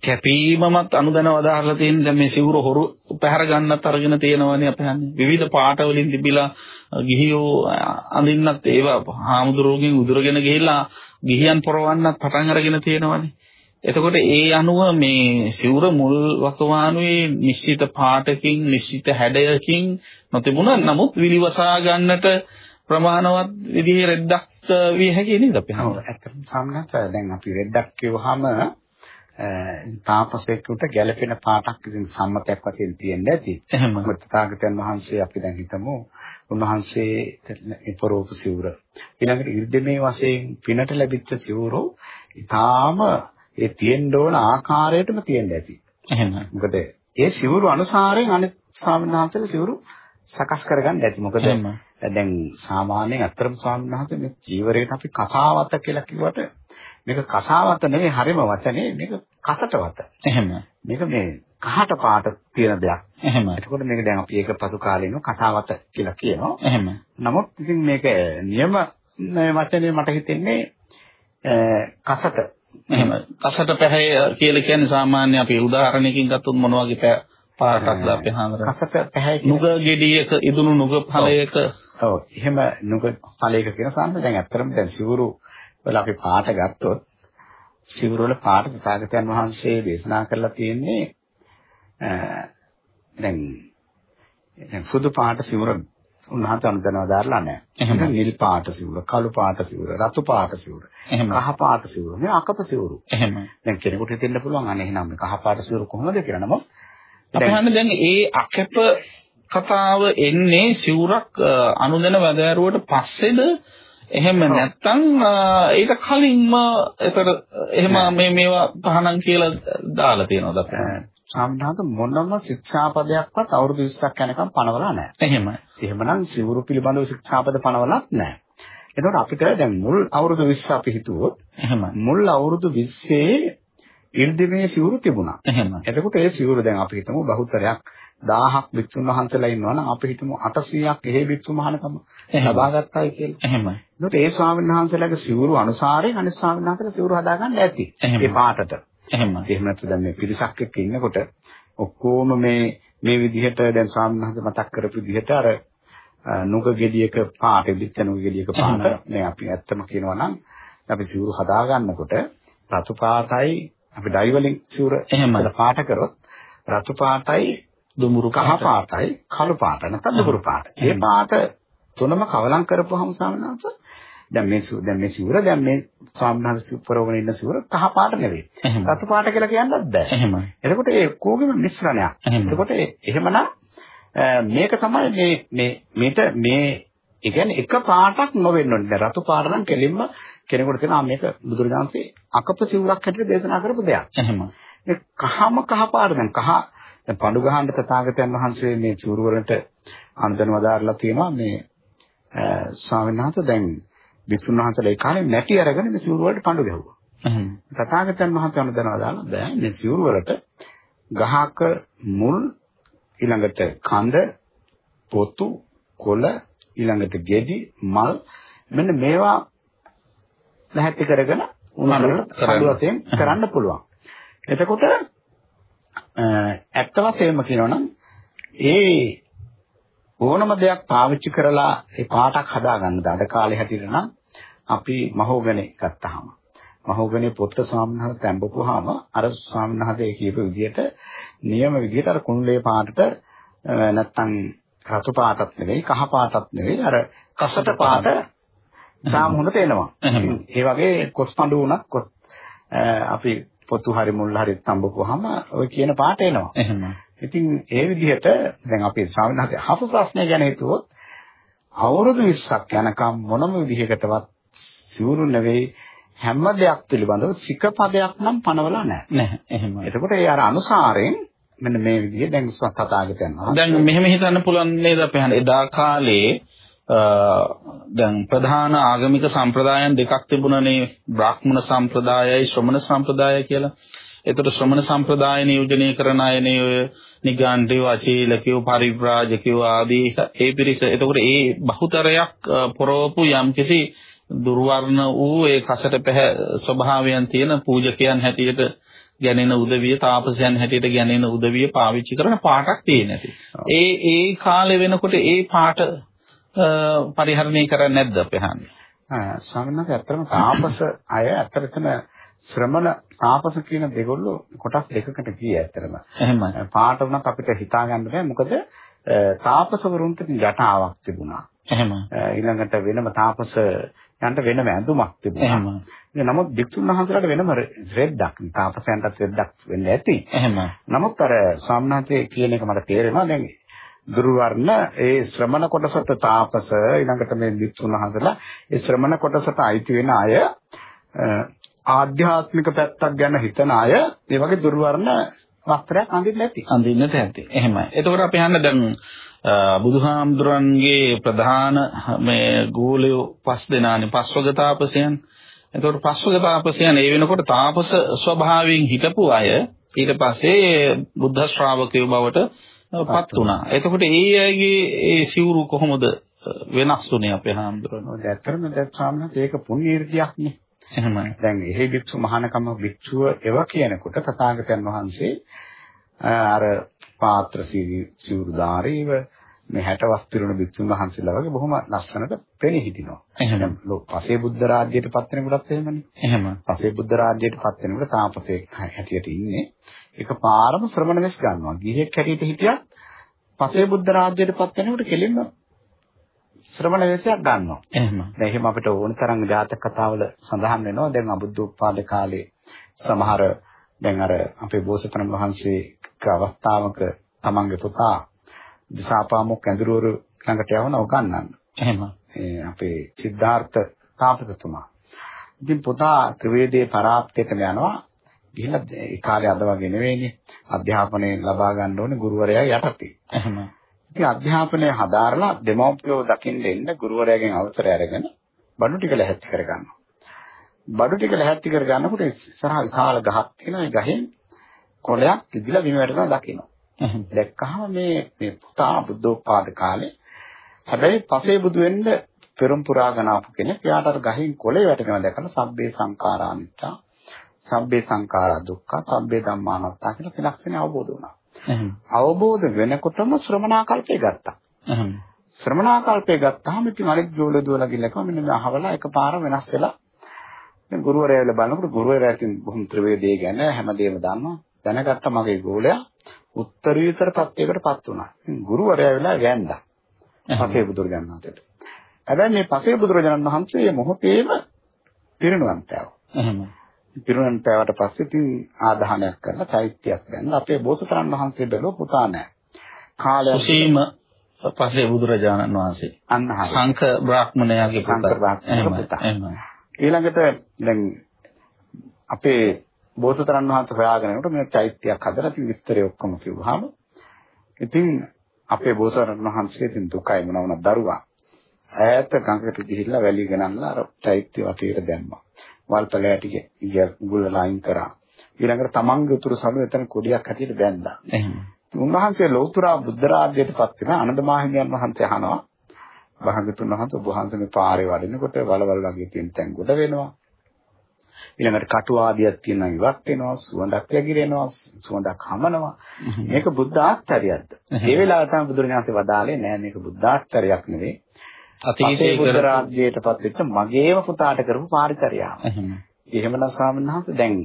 [SPEAKER 1] කැපීමමත් අනුදැන වදාහලා තියෙන දැන් මේ සිවුර හොරු පැහැර ගන්නත් අරගෙන තියෙනවනේ අපි හන්නේ විවිධ පාට වලින් තිබිලා ගිහියෝ අඳින්නත් ඒවා හාමුදුරුවෝගෙන් උදුරගෙන ගිහිල්ලා ගිහියන් පොරවන්නත් පටන් අරගෙන තියෙනවනේ එතකොට ඒ අනුව මේ සිවුර මුල් වකවානුවේ නිශ්චිත පාටකින් නිශ්චිත හැඩයකින් නොතිබුණා නමුත් විලිවසා ගන්නට ප්‍රමාණවත් විදිහේ රෙද්දක් විය හැකි නේද අපි හන්නේ
[SPEAKER 2] ඇත්තටම සාමාන්‍යයෙන් දැන් අපි රෙද්දක් කියවහම තාපසේකට ගැළපෙන පාටක් ඉතින් සම්මතයක් වශයෙන් තියෙන්න ඇති. මොකද තථාගතයන් වහන්සේ අපි දැන් හිතමු උන්වහන්සේ පරෝප සිවුර. ඊළඟට ඉර්ධමේ වශයෙන් පිනට ලැබිච්ච සිවුර ඊටාම ඒ තියෙන්න ඕන ආකාරයටම තියෙන්න ඇති.
[SPEAKER 1] එහෙම
[SPEAKER 2] මොකද ඒ සිවුරු අනුසාරයෙන් අනිත් ස්වාමීන් වහන්සේලා සිවුරු සකස් කරගන්න ඇති. මොකද දැන් සාමාන්‍යයෙන් අත්‍තරම් ස්වාමීන් වහන්සේ මේ ජීවරයට අපි කතාවත කියලා කිව්වට මේක කතාවත නෙවෙයි හරිම වචනේ මේක කසට වත.
[SPEAKER 1] එහෙම
[SPEAKER 2] මේක මේ කහට පාට තියෙන දෙයක්.
[SPEAKER 1] එහෙම
[SPEAKER 2] එතකොට මේක දැන් අපි ඒක පසු කාලේන කතාවත කියලා කියනවා.
[SPEAKER 1] එහෙම
[SPEAKER 2] නමුත් ඉතින් මේක නියම වචනේ මට හිතෙන්නේ කසට.
[SPEAKER 1] එහෙම. කසට පැහැ කියලා කියන්නේ සාමාන්‍ය අපි උදාහරණයකින් ගත්තොත් මොන වගේ පාටක්ද අපි හාමර
[SPEAKER 2] කසට පැහැ
[SPEAKER 1] නුග ගෙඩියක ඉදුණු නුග ඵලයක.
[SPEAKER 2] ඔව්. එහෙම නුග ඵලයක කියන සම්ම දැන් ඇත්තටම දැන් සිවුරු වල අපි පාට ගත්තොත් සිවුරු වල පාට තථාගතයන් වහන්සේ දේශනා කරලා තියෙන්නේ දැන් දැන් සුදු පාට සිවුර උන්වහන්සේ අනුදැනව දාලා නැහැ.
[SPEAKER 1] එහෙම.
[SPEAKER 2] නිල් පාට සිවුර, කළු පාට සිවුර, රතු පාට සිවුර,
[SPEAKER 1] එහෙම
[SPEAKER 2] කහ පාට සිවුර, මේ අකප සිවුරු.
[SPEAKER 1] එහෙම
[SPEAKER 2] දැන් කෙනෙකුට හිතෙන්න පුළුවන් අනේ එහෙනම් මේ කහ පාට සිවුර කොහොමද කියලා නම
[SPEAKER 1] අපි හන්නේ දැන් ඒ අකැප කතාව එන්නේ සිවුරක් අනුදැන වැදෑරුවට පස්සේද එහෙම අ, ඊට කලින්ම ඒතර එහෙම මේ මේවා පහනම් කියලා දාලා තියෙනවද අපිට?
[SPEAKER 2] සාමාන්‍යත මොනම ශික්ෂාපදයක්වත් අවුරුදු 20ක් යනකම් පනවලා නැහැ.
[SPEAKER 1] එහෙමයි.
[SPEAKER 2] එහෙමනම් සිවුරු පිළිබඳව ශික්ෂාපද පනවලත් නැහැ. එතකොට අපිට දැන් මුල් අවුරුදු 20 අපි හිතුවොත්
[SPEAKER 1] එහෙමයි.
[SPEAKER 2] මුල් අවුරුදු 20 ඉර්ධිමේ සිවුරු තිබුණා.
[SPEAKER 1] එහෙමයි.
[SPEAKER 2] එතකොට ඒ සිවුරු දැන් අපි හිතමු බහුතරයක් 1000ක් වික්ෂුන් වහන්සේලා ඉන්නවා නම් අපි හිතමු 800ක් එහෙ වික්ෂු මහානකම
[SPEAKER 1] එහෙම.
[SPEAKER 2] ලබා ගත්තයි කියලා.
[SPEAKER 1] එහෙමයි.
[SPEAKER 2] එතකොට ඒ ස්වාමීන් වහන්සේලාගේ සිවුරු අනුසාරයෙන් අනිත් ස්වාමීන් වහන්සේලා සිවුරු හදාගන්න ඇති.
[SPEAKER 1] එහෙම.
[SPEAKER 2] ඒ පාටට.
[SPEAKER 1] එහෙමයි.
[SPEAKER 2] එහෙම නැත්නම් දැන් මේ පිරිසක් එක්ක ඉන්නකොට ඔක්කොම මේ මේ විදිහට දැන් ස්වාමීන් වහන්සේ මතක් කරපු විදිහට අර නුග ගෙඩියක පාට ඉදිච්ච නුග ගෙඩියක
[SPEAKER 1] එහෙම.
[SPEAKER 2] දැන් අපි ඇත්තම කියනවා නම් අපි සිවුරු හදාගන්නකොට රතු පාටයි අපි ඩයි වලින් සිවුර. හදලා පාට කරොත් රතු පාටයි
[SPEAKER 1] දුමුරු
[SPEAKER 2] කහ පාටයි කළු පාට නැත්නම් දුඹුරු පාට. මේ
[SPEAKER 1] එහෙම.
[SPEAKER 2] පාට තුනම කවලම් කරපුවහම සාමනාත දැන් මේ දැන් මේ සිවුර දැන් මේ සාමනාත සිවුරවගෙන ඉන්න සිවුර කහ පාට නෙවෙයි. රතු පාට කියලා කියන්නත් බෑ.
[SPEAKER 1] එහෙමයි.
[SPEAKER 2] එතකොට ඒ කෝගෙම මිශ්‍රණයක්. එතකොට එහෙමනම් මේක තමයි මේ මේ මේට මේ ඒ කියන්නේ එක පාටක් නොවෙන්න ඕනේ. රතු පාට නම් කෙලින්ම කෙනෙකුට තියෙනවා මේක බුදුරජාන්සේ අකප සිවුරක් හැටියට දේශනා කරපු දෙයක්.
[SPEAKER 1] එහෙමයි.
[SPEAKER 2] මේ කහම කහ පාට දැන් කහ දැන් පඳු ගහන්න තථාගතයන් වහන්සේ මේ සිවුරු වලට අනුදැන වදාරලා තියෙනවා මේ ස්වාමීන් වහන්සේ දැන් විසුණු වහන්සේලා ඒ කාලේ නැටි අරගෙන මේ සිවුරු වලට පඳු ගැහුවා. තථාගතයන් වහන්සේ අනුදැන වදාලා බෑ මේ සිවුරු වලට ගහක මුල් ඊළඟට කඳ පොතු කොළ ඊළඟට ගෙඩි මල් මෙන්න මේවා ලැහැත්ති කරගෙන
[SPEAKER 1] කරන්න.
[SPEAKER 2] පඳු වශයෙන් කරන්න පුළුවන්. එතකොට ඇත්ත වශයෙන්ම කියනවනම් ඒ ඕනම දෙයක් පාවිච්චි කරලා ඒ පාටක් හදාගන්නද අද කාලේ හැටියට නම් අපි මහෝගනේ ගත්තාම මහෝගනේ පොත්ත ස්වාමීන් තැඹපුවාම අර ස්වාමීන් වහන්සේ කියපු විදිහට නියම විදිහට අර කුණුලේ පාටට නැත්තම් රතු පාටක් නෙවෙයි කහ පාටක් නෙවෙයි අර කසට පාට තාම එනවා.
[SPEAKER 1] එහෙම.
[SPEAKER 2] ඒ වගේ කොස්පඬු වුණත් කොස් අ, අපි පොතු හරි මුල් හරි තඹපුවාම ওই කියන පාට එනවා. ඉතින් ඒ විදිහට දැන් අපි ස්වාමීන් වහන්සේ අහපු ප්‍රශ්නය ගැන හිතුවොත් අවුරුදු 20ක් යනකම් මොනම විදිහකටවත් සිවුරු නෙවෙයි හැම දෙයක් පිළිබඳව සිකපදයක් නම් පනවලා නැහැ.
[SPEAKER 1] නැහැ. එහෙමයි.
[SPEAKER 2] එතකොට ඒ අර අනුසාරයෙන් මෙන්න මේ විදිහ දැන් වහන්සේ
[SPEAKER 1] දැන් මෙහෙම හිතන්න පුළුවන් නේද අපි අහන්නේ එදා කාලේ දැන් ප්‍රධාන ආගමික සම්ප්‍රදායන් දෙකක් තිබුණනේ බ්‍රාහ්මණ සම්ප්‍රදායයි ශ්‍රමණ සම්ප්‍රදායයි කියලා. ඒතර ශ්‍රමණ සම්ප්‍රදාය නියෝජනය කරන අයනේ ඔය නිගණ්ඨයෝ අචීලකයෝ පරිබ්‍රාජකයෝ ආදී ඒ පිරිස. එතකොට ඒ බහුතරයක් පොරවපු යම්කිසි දුර්වර්ණ වූ ඒ කසට පැහැ ස්වභාවයන් තියෙන පූජකයන් හැටියට ගැනෙන උදවිය තාපසයන් හැටියට ගැනෙන උදවිය පාවිච්චි කරන පාටක් තියෙන ඇති. ඒ ඒ කාලේ වෙනකොට ඒ පාට පරිහරණය කරන්නේ නැද්ද අපි අහන්නේ?
[SPEAKER 2] ආ, ස්වාමීන් වහන්සේ ඇත්තටම තාපස අය ඇත්තටම ශ්‍රමණ තාපස කියන දෙගොල්ලෝ කොටස් දෙකකට ගියේ ඇත්තටම.
[SPEAKER 1] එහෙමයි.
[SPEAKER 2] පාට වුණත් අපිට හිතා ගන්න බෑ මොකද තාපසවරුන්ට ජටාවක් තිබුණා.
[SPEAKER 1] එහෙමයි.
[SPEAKER 2] ඊළඟට වෙනම තාපසයන්ට වෙනම ඇඳුමක් තිබුණා.
[SPEAKER 1] එහෙමයි.
[SPEAKER 2] නමුත් භික්ෂුන් වහන්සේලාට වෙනම රෙද්දක් තාපසයන්ටත් රෙද්දක් වෙන්න ඇති.
[SPEAKER 1] එහෙමයි.
[SPEAKER 2] නමුත් අර ස්වාමීනාථේ කියන එක මට තේරෙනවා දැන් දුර්වර්ණ ඒ ශ්‍රමණ කොටසට තාපස ඊළඟට මේ භික්ෂුන් වහන්සේලා ඒ ශ්‍රමණ කොටසට අයිති වෙන අය ආධ්‍යාත්මික පැත්තක් ගැන හිතන අය මේ වගේ දුර්වර්ණ වස්ත්‍රයක් අඳින්න ඇති.
[SPEAKER 1] අඳින්නට ඇති. එහෙමයි. එතකොට අපි අහන්න දැන් බුදුහාමුදුරන්ගේ ප්‍රධාන මේ ගෝලියෝ පස් දෙනානේ පස්වග තාපසයන්. එතකොට පස්වග තාපසයන් ඒ වෙනකොට තාපස ස්වභාවයෙන් හිටපු අය ඊට පස්සේ බුද්ධ ශ්‍රාවකයෝ බවට පත් වුණා. එතකොට ඒ අයගේ ඒ සිවුරු කොහොමද වෙනස් වුනේ අපේ හාමුදුරනේ?
[SPEAKER 2] මොකද ඇත්තටම දැන් ස්වාමීනාථ ඒක පුණ්‍ය irdiyak
[SPEAKER 1] එහෙමයි.
[SPEAKER 2] දැන් එහි භික්ෂු මහානකම භික්ෂුව එව කියනකොට තථාගතයන් වහන්සේ අර පාත්‍ර සිවුරුදාරීව මේ 60 වස් පිරුණු භික්ෂුන් වහන්සේලා වගේ බොහොම ලස්සනට පෙනී හිටිනවා.
[SPEAKER 1] එහෙම.
[SPEAKER 2] ලෝ- පසේ බුද්ධ රාජ්‍යයට පත් වෙනකොටත් එහෙමනේ.
[SPEAKER 1] එහෙම.
[SPEAKER 2] පසේ බුද්ධ රාජ්‍යයට පත් වෙනකොට තාපසයෙක් හැටියට ඉන්නේ. ඒක පාරම ශ්‍රමණ වෙස් ගන්නවා. ගිහියෙක් හැටියට හිටියත් පසේ බුද්ධ රාජ්‍යයට පත් වෙනකොට කෙලින්ම ශ්‍රමණ වෙස්යක් ගන්නවා.
[SPEAKER 1] එහෙම.
[SPEAKER 2] දැන් එහෙම අපිට ඕන තරම් ජාතක කතාවල සඳහන් වෙනවා. දැන් අබුද්ධෝත්පාද කාලේ සමහර දැන් අර අපේ බෝසතන වහන්සේ අවස්ථාවක තමන්ගේ පුතා දිසාපාමොක් ඇඳුරවරු ළඟට යවන උගන්වන්න.
[SPEAKER 1] එහෙම.
[SPEAKER 2] අපේ සිද්ධාර්ථ තාපසතුමා. ඉතින් පුතා ත්‍රිවේදයේ පරාප්තයටම යනවා. ගිහිල්ලා ඒ කාලේ අද වගේ නෙවෙයිනේ. අධ්‍යාපනය ලබා ගන්න ඕනේ ගුරුවරයා යටතේ.
[SPEAKER 1] එහෙම.
[SPEAKER 2] ඉතින් අධ්‍යාපනය හදාarලා දෙමව්පියෝ දකින්න එන්න ගුරුවරයාගෙන් අවසරය අරගෙන බඩු ටික ලැහැත්ති කර ගන්නවා. බඩු ටික ලැහැත්ති කර ගන්නකොට ඉස්සරහ විශාල ගහක් තියෙනවා. ඒ ගහෙන් කොළයක් ඉදිලා බිම වැටෙනවා දකින්න. දැක්කහම මේ මේ පුතා බුද්ධෝත්පාද කාලේ හැබැයි පසේ බුදු වෙන්න පෙරම් පුරාගෙන ආපු කෙනෙක්. එයාට අර ගහින් කොළේ වැටෙනවා දැකලා සබ්බේ සංඛාරා අනිච්චා සබ්බේ සංඛාරා දුක්ඛ සබ්බේ ධම්මානත්තා කියලා ත්‍රිලක්ෂණය අවබෝධ වුණා. අවබෝධ වෙනකොටම ශ්‍රමණාකල්පය ගත්තා. ශ්‍රමණාකල්පය ගත්තාම ඉතින් අනිත් ජෝල දුවලා ගිහලා මෙන්න අහවලා එකපාර වෙනස් වෙලා දැන් ගුරුවරයා බලනකොට ගුරුවරයා ඉතින් බොහොම ත්‍රිවේදයේ ගැන හැමදේම දන්නවා. දැනගත්ත මගේ ගෝලයා උත්තරීතර තත්යකටපත් වුණා. ඉතින් ගුරුවරයා වෙලා වැන්දා. පසේ බුදුරජාණන් වහන්සේට. හැබැයි මේ පසේ බුදුරජාණන් වහන්සේ මොහොතේම පිරිනුවම් පෑවා. පිරිනුවම් පෑවට පස්සේ ඉතින් ආදාහනයක් කරලා චෛත්‍යයක් දැන්නා. අපේ බෝසතරන් වහන්සේ බැලුව පුතා නැහැ. කාලය
[SPEAKER 1] කුසීම පසේ බුදුරජාණන් වහන්සේ.
[SPEAKER 2] අන්න හරිය.
[SPEAKER 1] සංඝ බ්‍රාහ්මණයාගේ පුතා.
[SPEAKER 2] ඊළඟට දැන් අපේ බෝසතරන් වහන්සේ හොයාගෙන යනකොට මේ චෛත්‍යයක් හදලා ඉතින් විස්තරය ඔක්කොම කිව්වහම ඉතින් අපේ බෝසතරන් වහන්සේ ඉතින් දුකයි මොන වුණත් දරුවා ඈත ගඟකට ගිහිල්ලා වැලි ගණන්ලා අර චෛත්‍ය වටේට දැම්මා. වල්පලෑ ටික ඉය ගුල්ලලා අයින් කරා. ඊළඟට තමන්ගේ උතුරු සමු එතන කොඩියක් හැටියට.
[SPEAKER 1] එහෙම.
[SPEAKER 2] උන්වහන්සේ ලෞතර බුද්ධ රාජ්‍යයටපත් වෙන ආනන්ද මාහිමියන් වහන්සේ අහනවා භාගතුන් වහන්සේ ඔබ වහන්සේ මේ පාරේ වඩිනකොට වලවල් වගේ තියෙන තැන් ගොඩ වෙනවා. ඊළඟට කටු ආදියක් තියෙනවා ඉවත් වෙනවා සුවඳක් ලැගිරෙනවා සුවඳක් හමනවා මේක බුද්ධ ආශ්චර්යයක්ද ඒ වෙලාව තමයි බුදුරජාණන්සේ වදාළේ නෑ මේක බුද්ධ ආශ්චර්යයක් නෙවෙයි අතීතයේ බුද්ධ රාජ්‍යයටපත් වෙච්ච මගේම පුතාට කරපු පාරිචර්යාව
[SPEAKER 1] එහෙම.
[SPEAKER 2] එහෙමනම් ස්වාමීන් වහන්සේ දැන්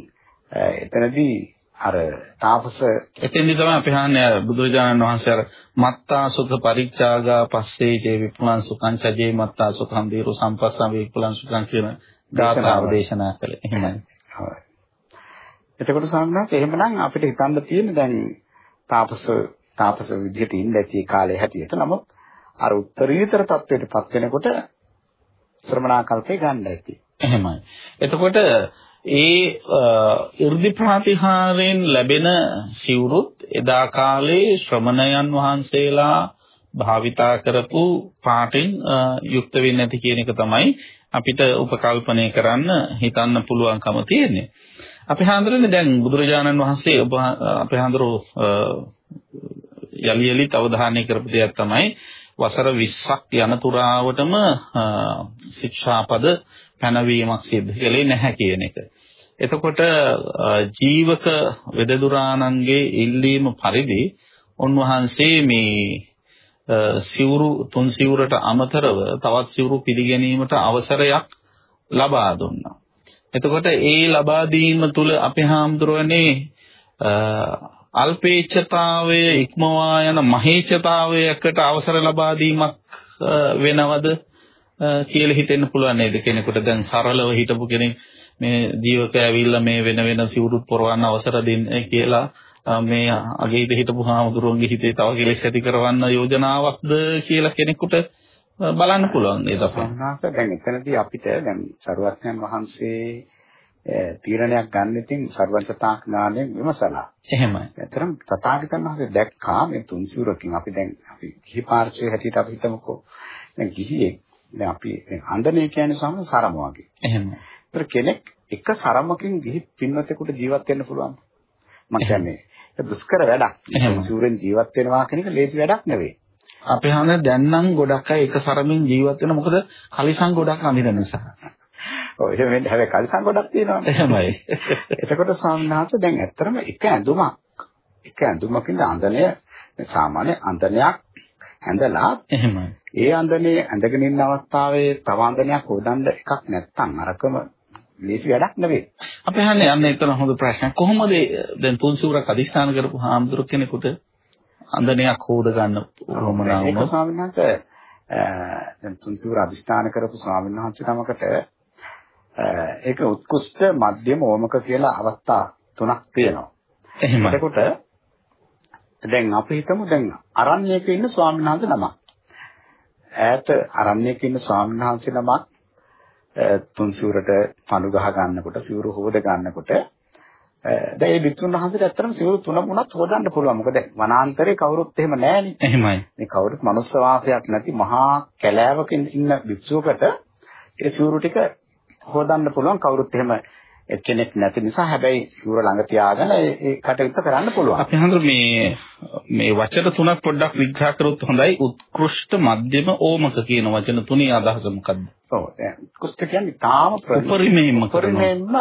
[SPEAKER 2] එතනදී අර තාපස
[SPEAKER 1] එතෙන්දි තමයි අපි අහන්නේ බුදුරජාණන් වහන්සේ අර මත්තා සුඛ පරිත්‍යාගා පස්සේ ජේ විපුලං සුඛං සජේ මත්තා සුඛං දීරු සම්පස්සම් විපුලං සුඛං කියන ගාථාව දේශනා කළේ. එහෙමයි.
[SPEAKER 2] එතකොට සාමනාත් එහෙමනම් අපිට හිතන්න තියෙන දැන් තාපස තාපස විදිහට ඉන්න ඇති කාලේ හැටියට නමුත් අර උත්තරීතර තත්වයටපත් වෙනකොට ශ්‍රමණාකල්පේ ගන්න ඇති.
[SPEAKER 1] එහෙමයි. එතකොට ඒ 이르දි ප්‍රාතිහාරයෙන් ලැබෙන සිවුරුත් එදා කාලේ ශ්‍රමණයන් වහන්සේලා භාවිතා කරපු පාටින් යුක්ත වෙන්නේ නැති කියන එක තමයි අපිට උපකල්පනය කරන්න හිතන්න පුළුවන්කම තියෙන්නේ. අපි හඳුරන්නේ දැන් බුදුරජාණන් වහන්සේ අපේ හඳුරෝ යලි යලි අවධානය කරපු දෙයක් තමයි වසර 20ක් යන තුරාවටම ශික්ෂාපද පැනවීමක් සිද්ධ කළේ නැහැ කියන එක. එතකොට ජීවක වෙදදුරාණන්ගේ ඉල්ලීම පරිදි උන්වහන්සේ මේ සිවුරු තුන් සිවුරට අමතරව තවත් සිවුරු පිළිගැනීමට අවසරයක් ලබා දුන්නා. එතකොට ඒ ලබා දීම තුල අපේ හාමුදුරුවනේ අල්පේච්ඡතාවය ඉක්මවා යන මහේච්ඡතාවයකට අවසර ලබා දීමක් වෙනවද කියලා හිතෙන්න පුළුවන් නේද කෙනෙකුට දැන් සරලව හිටපු කෙනෙක් මේ ජීවක ඇවිල්ලා මේ වෙන වෙන සිවුරුත් පොරවන්න අවසර දෙන්නේ කියලා මේ අගේට හිටපු හාමුදුරුවන්ගේ හිතේ තව කෙලෙස් ඇති කරවන්න යෝජනාවක්ද කියලා කෙනෙකුට බලන්න පුළුවන් නේද අපේ.
[SPEAKER 2] දැන් එතනදී අපිට දැන් සරුවත්යන් වහන්සේ තීරණයක් ගන්න ඉතින් සර්වඥතා ඥාණයෙන් විමසලා.
[SPEAKER 1] එහෙමයි.
[SPEAKER 2] ඇතරම් තථාගතයන් වහන්සේ දැක්කා මේ තුන්සුරකින් අපි දැන් අපි ගිහි පාර්ශ්වයේ හැටියට අපි හිතමුකෝ. දැන් ගිහියෙක් දැන් අපි අන්දනේ කියන්නේ සම සරම වගේ.
[SPEAKER 1] එහෙමයි.
[SPEAKER 2] ඒතර කෙනෙක් එක සරමකින් ගිහි පින්වතෙකුට ජීවත් වෙන්න පුළුවන්. මම කියන්නේ දුෂ්කර වැඩක්. තුන්සුරෙන් ජීවත් වෙනවා කියන එක ලේසි වැඩක් නෙවෙයි.
[SPEAKER 1] අපි හන්නේ දැන් නම් ගොඩක් අය එක සරමින් ජීවත් වෙන මොකද කලිසම් ගොඩක් අඳින නිසා.
[SPEAKER 2] එහෙම වෙන්නේ හැබැයි කල්සම් ගොඩක් තියෙනවානේ.
[SPEAKER 1] එහෙමයි.
[SPEAKER 2] එතකොට වහන්සේ දැන් ඇත්තටම එක ඇඳුමක් එක ඇඳුමකින් අඳනය සාමාන්‍ය අඳනයක් ඇඳලා
[SPEAKER 1] එහෙමයි.
[SPEAKER 2] ඒ අඳනේ ඇඳගෙන ඉන්න අවස්ථාවේ තව අඳනයක් හොදන්න එකක් නැත්තම් අරකම ලේසි වැඩක් නෙවෙයි.
[SPEAKER 1] අපි අහන්නේ අන්න එතන හොඳ ප්‍රශ්නයක්. කොහොමද දැන් තුන්සිවුරක් අදිස්ථාන කරපු හාමුදුරු කෙනෙකුට අඳනයක් හොද ගන්න උවමනා වුණා?
[SPEAKER 2] ඒක ස්වාමීන් වහන්සේ දැන් තුන්සිවුර අදිස්ථාන කරපු ස්වාමීන් වහන්සේ නමකට ඒක උත්කෘෂ්ඨ මධ්‍යම ඕමක කියලා අවස්ථා තුනක් තියෙනවා.
[SPEAKER 1] එහෙමයි.
[SPEAKER 2] එතකොට දැන් අපි හිතමු දැන් අරණ්‍යයක ඉන්න ස්වාමීන් වහන්සේ නමක්. ඈත අරණ්‍යයක ඉන්න ස්වාමීන් වහන්සේ නමක් තුන් සිවුරට පඳු ගහ ගන්නකොට සිවුරු හොද ගන්නකොට දැන් මේ විතුන් වහන්සේට ඇත්තටම සිවුරු තුන මුණත් හොදන්න පුළුවන්. මොකද වනාන්තරේ කවුරුත් එහෙම නැහැනේ.
[SPEAKER 1] එහෙමයි.
[SPEAKER 2] මේ කවුරුත් මනුස්ස වාසයක් නැති මහා කැලෑවක ඉන්න වික්ෂුවකට ඒ සිවුරු ටික හොදන්න පුළුවන් කවුරුත් එහෙම කෙනෙක් නැති නිසා හැබැයි සිවුර ළඟ තියාගෙන ඒ කටයුත්ත කරන්න පුළුවන්.
[SPEAKER 1] අපි හඳු මේ මේ වචන තුනක් පොඩ්ඩක් විග්‍රහ කරොත් හොඳයි. උත්කෘෂ්ඨ මධ්‍යම ඕමක කියන වචන තුනේ අදහස මොකද්ද?
[SPEAKER 2] ඔව් උත්කෘෂ්ඨ කියන්නේ තාම
[SPEAKER 1] උපරිමයෙන්ම
[SPEAKER 2] උපරිමයෙන්ම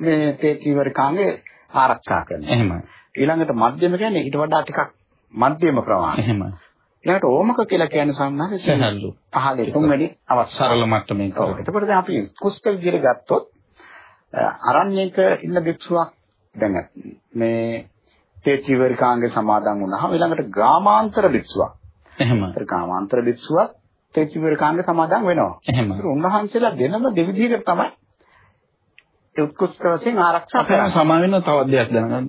[SPEAKER 2] මේ තේ චීවරිකාංගේ ආරක්ෂා කරනවා.
[SPEAKER 1] එහෙමයි.
[SPEAKER 2] ඊළඟට මධ්‍යම කියන්නේ ඊට වඩා ටිකක් මධ්‍යම ප්‍රමාණය.
[SPEAKER 1] එහෙමයි.
[SPEAKER 2] ඊළඟට ඕමක කියලා කියන්නේ සම්මාන
[SPEAKER 1] සහල්ලු.
[SPEAKER 2] පහලේ තුන්වෙනි අවස්ථාව.
[SPEAKER 1] සරල මට්ටමේ
[SPEAKER 2] ඔව්. එතකොට දැන් අපි කුස්ත විදිහට ගත්තොත් අරණ්‍යයක ඉන්න භික්ෂුවක් දැන් මේ තේ චීවරිකාංගේ සමාදන් වුණාම ඊළඟට ගාමාන්තර භික්ෂුවක්.
[SPEAKER 1] එහෙම.
[SPEAKER 2] ඒතර ගාමාන්තර භික්ෂුවක් තේ චීවරිකාංගේ සමාදන් වෙනවා.
[SPEAKER 1] එහෙම.
[SPEAKER 2] ඒතර උන්වහන්සේලා දෙනම දෙවිදිහකට තමයි උත්කෘෂ්ඨ වශයෙන් ආරක්ෂා
[SPEAKER 1] අපේ
[SPEAKER 2] කරන්නේ.
[SPEAKER 1] සමා වෙන තවත් දෙයක් දැනගන්න.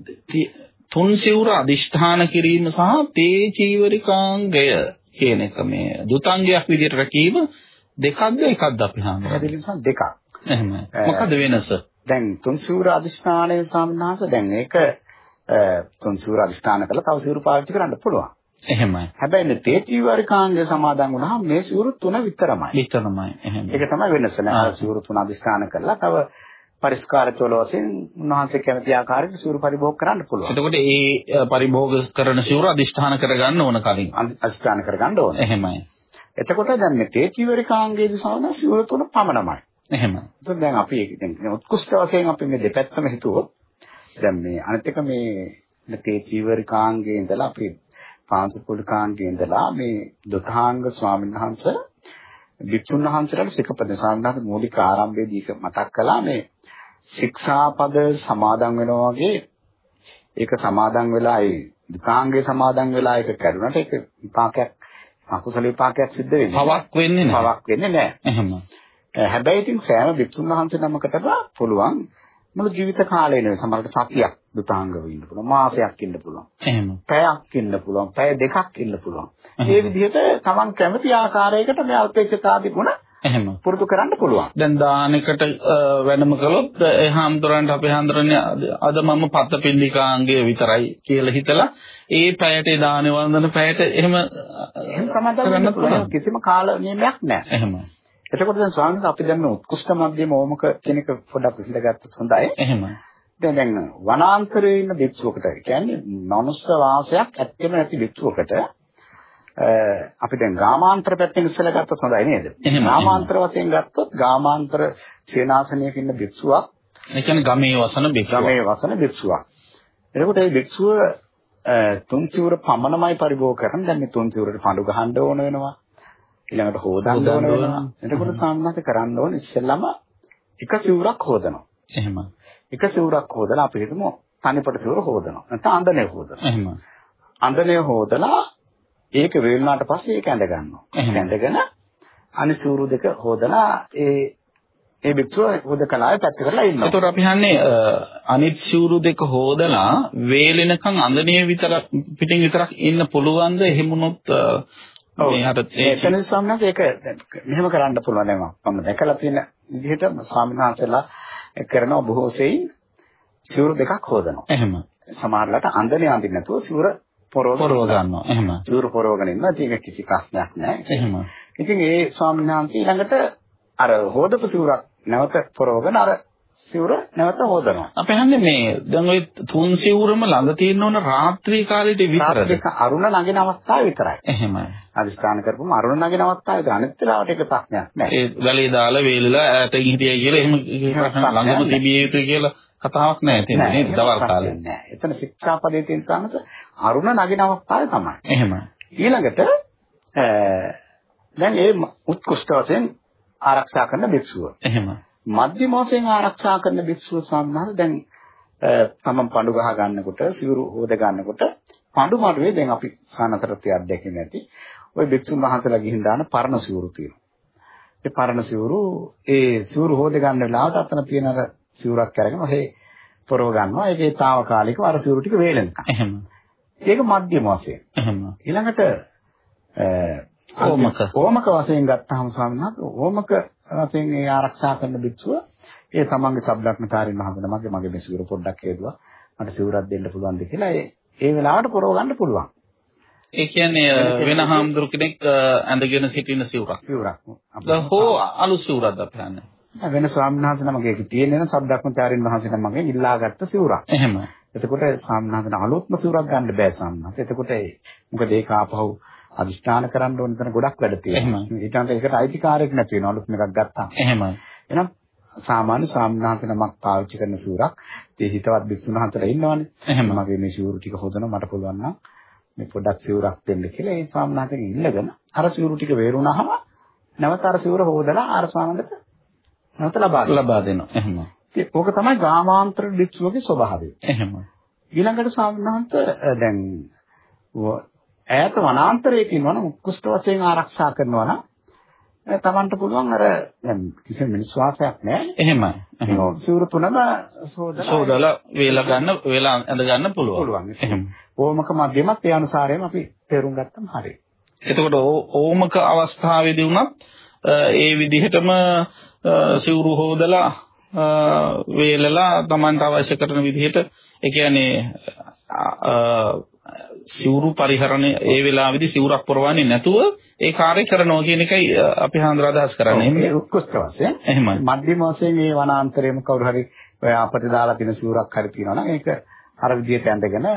[SPEAKER 1] තුන් සිවුර අදිෂ්ඨාන කිරීම සහ තේ චීවරිකාංගය කියන එක මේ දුතංගයක් විදිහට රැකීම දෙකක්ද එකක්ද අපි හාමුදුරුවෝ?
[SPEAKER 2] නිසා දෙකක්.
[SPEAKER 1] එහෙමයි. මොකද වෙනස?
[SPEAKER 2] දැන් තුන් සිවුර අදිෂ්ඨානයේ සාමනාස දැන් ඒක තුන් සිවුර අදිෂ්ඨාන කළා තව සිවුරු පාවිච්චි කරන්න පුළුවන්.
[SPEAKER 1] එහෙමයි.
[SPEAKER 2] හැබැයි මේ තේ චීවරිකාංගය සමාදන් වුණාම මේ සිවුරු තුන විතරමයි.
[SPEAKER 1] විතරමයි. එහෙමයි.
[SPEAKER 2] ඒක තමයි වෙනස නෑ. සිවුරු තුන අදිෂ්ඨාන කළා තව පරිස්කාර චෝල වශයෙන් උන්වහන්සේ කැමති ආකාරයට සිවුරු පරිභෝග කරන්න පුළුවන්.
[SPEAKER 1] එතකොට ඒ පරිභෝග කරන සිවුර අදිෂ්ඨාන කරගන්න ඕන කලින්.
[SPEAKER 2] අදිෂ්ඨාන කරගන්න ඕනේ.
[SPEAKER 1] එහෙමයි.
[SPEAKER 2] එතකොට දැන් මේ තේ චීවරිකාංගයේදී සමන සිවුරු තුන පමණමයි.
[SPEAKER 1] එහෙමයි.
[SPEAKER 2] එතකොට දැන් අපි ඒක දැන් උත්කෘෂ්ඨ වශයෙන් අපි මේ දෙපැත්තම හිතුවොත් දැන් මේ අනිත් එක මේ තේ චීවරිකාංගයේ ඉඳලා අපි පාංශකුලිකාංගයේ ඉඳලා මේ දොතාංග ස්වාමීන් වහන්සේ වික්ෂුන් වහන්සේලාට සිකපද වහන්සේ මූලික ආරම්භයේදී මතක් කළා මේ ශික්ෂාපද සමාදන් වෙනවා වගේ ඒක සමාදන් වෙලා ඒ දුකාංගේ සමාදන් වෙලා ඒක කරුණාට ඒක විපාකයක් අකුසල විපාකයක් සිද්ධ වෙන්නේ.
[SPEAKER 1] පවක් වෙන්නේ නැහැ.
[SPEAKER 2] පවක් වෙන්නේ නැහැ.
[SPEAKER 1] එහෙම.
[SPEAKER 2] හැබැයි ඉතින් සෑම වික්ෂුන් වහන්සේ නමකටම පුළුවන් මුළු ජීවිත කාලය නෙවෙයි සමහරට සතියක් දුතාංගව ඉන්න පුළුවන් මාසයක් ඉන්න පුළුවන්
[SPEAKER 1] එහෙම.
[SPEAKER 2] පැයක් ඉන්න පුළුවන් පැය දෙකක් ඉන්න පුළුවන් මේ විදිහට Taman කැමති ආකාරයකට මේ අල්පේක්ෂතාදී ගුණ
[SPEAKER 1] එහෙම.
[SPEAKER 2] පුරුදු කරන්න පුළුවන්
[SPEAKER 1] දැන් දානයකට වැඩම කළොත් ඒ හාමුදුරන්ට අපේ හාමුදුරනේ අද මම පත පින්ඩිකාංගය විතරයි කියලා හිතලා ඒ පැයට දාන වන්දන පැයට එහෙම
[SPEAKER 2] වෙන්න පුළුවන් කිසිම කාල නියමයක් නැහැ
[SPEAKER 1] එහෙම.
[SPEAKER 2] එතකොට දැන් ස්වාමීන් අපි දැන් උත්කෘෂ්ඨ මධ්‍යම ඕමක කෙනෙක් පොඩ්ඩක් විසඳගත්තොත් හොඳයි
[SPEAKER 1] එහෙම.
[SPEAKER 2] දැන් දැන් වනාන්තරයේ ඉන්න භික්ෂුවකට කියන්නේ මනුස්ස වාසයක් ඇත්තෙම නැති භික්ෂුවකට අපි දැන් ගාමාන්තර පැත්තෙන් ඉස්සෙල්ලා ගත්තොත් හොඳයි නේද? ගාමාන්තර වශයෙන් ගත්තොත් ගාමාන්තර සේනාසනයක ඉන්න භික්ෂුවක්
[SPEAKER 1] ඒ කියන්නේ ගමේ වසන බික්කම.
[SPEAKER 2] ගමේ වසන භික්ෂුවක්. එතකොට මේ භික්ෂුව තුන් සිවුර පමණමයි පරිභෝග කරන්නේ. දැන් මේ තුන් සිවුරට පඳු ගහන්න ඕන වෙනවා. ඊළඟට හොදන්න ඕන වෙනවා. එතකොට සාමාන්‍යයෙන් කරන්න ඕන ඉස්සෙල්ලාම එක සිවුරක් හොදනවා.
[SPEAKER 1] එහෙම.
[SPEAKER 2] එක සිවුරක් හොදලා අපි හිතමු තනිපට සිවුර හොදනවා. නැත්නම් අඳනේ හොදනවා.
[SPEAKER 1] එහෙම.
[SPEAKER 2] අඳනේ හොදලා ඒක වේලුණාට පස්සේ ඒක ඇඳ ගන්නවා. ඇඳගෙන අනිත් සිවුරු දෙක හොදලා ඒ ඒ භික්ෂුව හොදකලාවේ පැත්ත කරලා ඉන්නවා.
[SPEAKER 1] එතකොට අපි හන්නේ අනිත් සිවුරු දෙක හොදලා වේලෙනකන් අඳනේ විතර පිටින් විතරක් ඉන්න පුළුවන්ද එහෙම වුණොත් අ, මේ හර
[SPEAKER 2] එතන ස්වාමීන් ඒක මෙහෙම කරන්න පුළුවන් දැන් මම දැකලා තියෙන විදිහට ස්වාමීන් වහන්සේලා කරන බොහෝ සෙයින් සිවුරු දෙකක් හොදනවා.
[SPEAKER 1] එහෙම
[SPEAKER 2] සමහරලාට අඳනේ අඳින්න නැතුව සිවුර පොරව
[SPEAKER 1] ගන්නවා එහෙම
[SPEAKER 2] සිවුරු පොරවගෙන ඉන්නවා. ඒක කිසි ප්‍රශ්නයක් නැහැ.
[SPEAKER 1] එහෙම
[SPEAKER 2] ඉතින් ඒ ස්වාමීන් වහන්සේ ඊළඟට අර හොදපු සිවුරක් නැවත පොරවගෙන අර සිවුර නැවත හොදනවා.
[SPEAKER 1] අපි හන්නේ මේ දැන් ওই තුන් සිවුරම ළඟ තියෙන ඕන රාත්‍රී කාලෙට විතරද
[SPEAKER 2] රාත්‍රික අරුණ නගින අවස්ථාවේ විතරයි.
[SPEAKER 1] එහෙමයි
[SPEAKER 2] අදිස්ථාන කරපුවම අරුණ නගින අවස්ථාවේ අනිත් වෙලාවට ඒක ප්‍රශ්නයක් නැහැ.
[SPEAKER 1] ඒ ගලේ දාලා වේලලා ඈත හිටියයි කියලා එහෙම ප්‍රශ්න ළඟම තිබිය යුතුයි කියලා කතාවක් නැහැ තියෙන්නේ නේද දවල් කාලේ
[SPEAKER 2] නැහැ. එතන ශික්ෂාපදයේ තියෙන සමත අරුණ නගින අවස්ථාවේ තමයි.
[SPEAKER 1] එහෙම
[SPEAKER 2] ඊළඟට අ, දැන් ඒ උත්කෘෂ්ඨ වශයෙන් ආරක්ෂා කරන භික්ෂුව.
[SPEAKER 1] එහෙම
[SPEAKER 2] මධ්‍යම වශයෙන් ආරක්ෂා කරන භික්ෂුව සම්මාන දැන් තමන් පඳු ගහ ගන්නකොට සිවුරු හොද ගන්නකොට පඳු මඩුවේ දැන් අපි සානතරත්වය අධ්‍යක්ෂ නැති ওই භික්ෂුන් වහන්සේලා ගිහින් දාන පරණ සිවුරු තියෙනවා. ඒ පරණ සිවුරු ඒ සිවුරු හොද ගන්න වෙලාවට අතන තියෙන අර සිවුරක් අරගෙන ඔහේ පොරව ගන්නවා. ඒකේ తాවකාලිකව අර සිවුරු ටික වේලෙනකම්.
[SPEAKER 1] එහෙම
[SPEAKER 2] ඒක මධ්‍යම වශයෙන්.
[SPEAKER 1] එහෙම.
[SPEAKER 2] ඊළඟට
[SPEAKER 1] ඕමක.
[SPEAKER 2] ඕමක වශයෙන් ගත්තාම ස්වාමීන් වහන්සේ ඕමක වශයෙන් ඒ ආරක්ෂා කරන භික්ෂුව ඒ තමන්ගේ සබ්ලක්මතාරින් වහන්සේ මගේ මගේ මේ සිවුර පොඩ්ඩක් හේදුවා මට සිවුරක් දෙන්න පුළුවන්ද කියලා ඒ ඒ වෙලාවට පරව ගන්න පුළුවන්
[SPEAKER 1] ඒ කියන්නේ වෙන හාමුදුරු කෙනෙක් ඇඳගෙන සිටින සිවුරක්.
[SPEAKER 2] සිවුරක්
[SPEAKER 1] හෝ අලු සිවුරක්ද අපි හන්නේ.
[SPEAKER 2] වෙන ස්වාමීන් වහන්සේ නමගේ ඒක තියෙන නම් සබ්ලක්මතාරින් වහන්සේ නමගේ ඉල්ලාගත්ත සිවුරක්
[SPEAKER 1] එහෙම.
[SPEAKER 2] එතකොට ස්වාමීන් වහන්සේ අලුත්ම සිවුරක් ගන්න බෑ ස්වාමීන් වහන්සේ එතකොට මොකද ඒක ආපහු අදිෂ්ඨාන කරන්න ඕන තැන ගොඩක් වැඩ තියෙනවා ඊටන්ට ඒකට අයිතිකාරයක් නැති වෙනවා අලුත් එකක් ගත්තාම
[SPEAKER 1] එහෙමයි.
[SPEAKER 2] එහෙනම් සාමාන්‍ය ස්වාමීනාන්ත නමක් පාවිච්චි කරන සූරක් ඒ හිතවත් බික්ෂුන් හන්තලා ඉන්නවනේ.
[SPEAKER 1] එහෙම.
[SPEAKER 2] මගේ මේ සිවුරු ටික හොදන මට පුළුවන් නම් මේ පොඩක් සිවුරක් දෙන්න කියලා ඒ ස්වාමීනාන්තගෙන් ඉල්ලගෙන අර සිවුරු ටික වේරුණාම නැවත අර සිවුර හොදලා අර ස්වාමීනාන්තට නැවත ලබා.
[SPEAKER 1] ලබා දෙනවා. එහෙම.
[SPEAKER 2] ඉතින් ඕක තමයි ගාමාන්තර බික්ෂුවගේ ස්වභාවය.
[SPEAKER 1] එහෙම.
[SPEAKER 2] ඊළඟට ස්වාමීනාන්ත දැන් ඈත වනාන්තරයක ඉන්නවනම් උත්කෘෂ්ඨ වශයෙන් ආරක්ෂා කරනවා නම් තමන්ට පුළුවන් අර දැන් කිසිම මිනිස් වාසයක් නැහැ.
[SPEAKER 1] එහෙමයි. එහෙම.
[SPEAKER 2] ඒක සිවුරු තුනම සෝදලා
[SPEAKER 1] සෝදලා වේලා ගන්න වේලා ඇඳ ගන්න පුළුවන්.
[SPEAKER 2] පුළුවන්.
[SPEAKER 1] එහෙම.
[SPEAKER 2] ඕමක මැදෙමත් ඒ අනුසාරයෙන් අපි තේරුම් ගත්තම හරියි.
[SPEAKER 1] එතකොට ඕමක අවස්ථාවේදී වුණත් ඒ විදිහටම සිවුරු හොදලා වේලලා Tamanට අවශ්‍ය කරන විදිහට ඒ කියන්නේ සිවුරු පරිහරණය ඒ වෙලාවේදී සිවුරක් පොරවන්නේ නැතුව ඒ කාර්ය කරනවා කියන එකයි අපි හඳුනා අදහස් කරන්නේ.
[SPEAKER 2] ඒ
[SPEAKER 1] එහෙම.
[SPEAKER 2] උත්කෘෂ්ඨ වශයෙන්
[SPEAKER 1] එහෙමයි.
[SPEAKER 2] මධ්‍යම වශයෙන් මේ වනාන්තරයේම කවුරු හරි අපිට දාලා තියෙන සිවුරක් හරි තියෙනවා නම් ඒක අර විදිහට ඇඳගෙන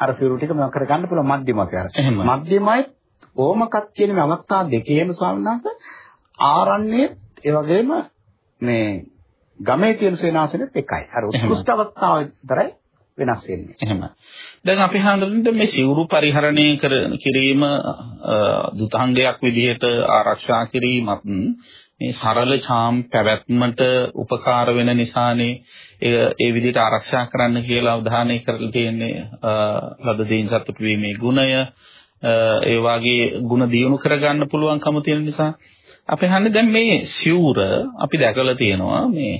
[SPEAKER 2] අර සිවුරු ටික මම කරගන්න පුළුවන් මධ්‍යම වශයෙන්.
[SPEAKER 1] එහෙමයි.
[SPEAKER 2] මධ්‍යමයි ඕමකත් කියන මේ අවස්ථා දෙකේම ස්වාමීන් වහන්සේ ආරණ්‍යයේ ඒ වගේම මේ ගමේ තියෙන සේනාසනෙත් එකයි. අර උත්කෘෂ්ඨ අවස්ථාව විතරයි වෙනස් වෙන්නේ.
[SPEAKER 1] එහෙම. දැන් අපි හඳුනන මේ සිවුරු පරිහරණය කර කිරීම දුතාංගයක් විදිහට ආරක්ෂා කිරීමත් මේ සරල ඡාම් පැවැත්මට උපකාර වෙන නිසානේ ඒ විදිහට ආරක්ෂා කරන්න කියලා අවධානය කරලා තියෙන්නේ ලද දෙයින් සතුට වීමේ ගුණය ඒ වාගේ ගුණ දියුණු කරගන්න පුළුවන්කම තියෙන නිසා අපි හන්නේ දැන් මේ සිවුර අපි දැකලා තියෙනවා මේ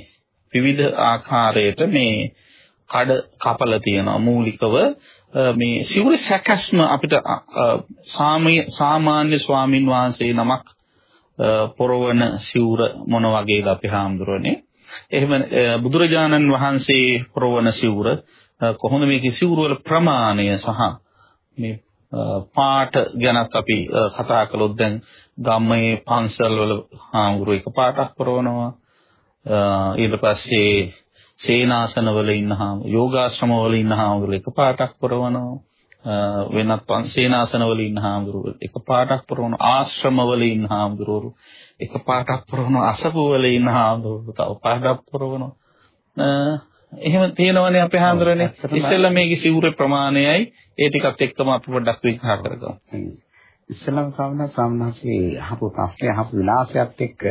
[SPEAKER 1] විවිධ ආකාරයට මේ කඩ කපල තියෙනවා මූලිකව අ, මේ සිවුර සැකස්ම අපිට අ, අ, සාමී සාමාන්‍ය ස්වාමින් වහන්සේ නමක් අ, පොරවන සිවුර මොන වගේද අපි හාමුදුරනේ? එහෙම අ, බුදුරජාණන් වහන්සේ පොරවන සිවුර අ, කොහොමද මේකේ සිවුර වල ප්‍රමාණය සහ මේ අ, පාට ගැනත් අපි අ, කතා කළොත් දැන් ගම්මේ පන්සල් වල හාමුදුරුවෝ එක පාටක් පොරවනවා. අ, ඊට පස්සේ සේනාසනවල ඉන්න හාම යෝගාශ්‍රමවල ඉන්න හාමුදුරුවෝ එක පාටක් පොරවනවා. අ, වෙනත් පන් සේනාසනවල ඉන්න හාමුදුරුවෝ එක පාටක් පොරවනවා ආශ්‍රමවල ඉන්න හාමුදුරුවෝ එක පාටක් පොරවනවා අසපුවල ඉන්න හාමුදුරුවෝ තව පාටක් පොරවනවා. අ, එහෙම තියෙනවනේ අපේ හාමුදුරනේ. ඉස්සෙල්ලා මේකේ සිවුරේ ප්‍රමාණයයි. ඒ ටිකත් එක්කම අපි පොඩ්ඩක් විග්‍රහ කරගමු
[SPEAKER 2] ඉස්ලාම් සාමනා සාමනාසේ අහපු ප්‍රශ්නේ අහපු විලාසයත් එක්ක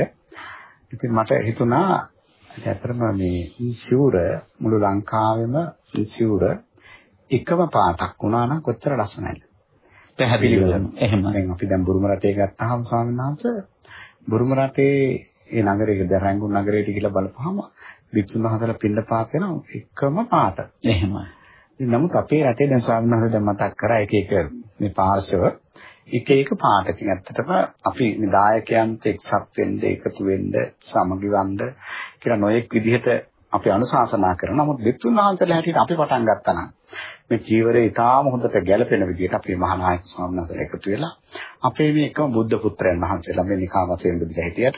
[SPEAKER 2] ඉතින් මට හිතුණා ඇත්තටම මේ සිවුර මුළු ලංකාවෙම සිවුර එකම පාටක් වුණා නම් කොච්චර ලස්සනයිද?
[SPEAKER 1] පැහැදිලිවම එහෙම.
[SPEAKER 2] දැන් අපි දැන් බුරුම රටේ ගත්තාම ස්වාමීන් වහන්සේ බුරුම රටේ ඒ නගරයක දරංගුන් නගරයට ගිහලා බලපුවාම වික්ෂුන් වහන්සේලා පින්න පාත් වෙන එකම පාට.
[SPEAKER 1] එහෙමයි.
[SPEAKER 2] නමුත් අපේ රටේ දැන් ස්වාමීන් වහන්සේ දැන් මතක් කරා එක එක මේ පාර්ශව එක එක පාට. ඉතින් ඇත්තටම අපි මේ දායකයන්ට එක්සත් වෙන්න, එකතු වෙන්න, සමගි වන්න කියලා නොයෙක් විදිහට අපි අනුශාසනා කරනවා. නමුත් වික්ෂුන් වහන්සේලා හැටියට අපි පටන් ගත්තා නම් මේ ජීවරේ ඉතාම හොඳට ගැළපෙන විදිහට අපේ මහානායක ස්වාමීන් වහන්සේලා එකතු වෙලා අපේ මේ එකම බුද්ධ පුත්‍රයන් වහන්සේලා මේ නිකා වශයෙන් බුදුලා හිටියට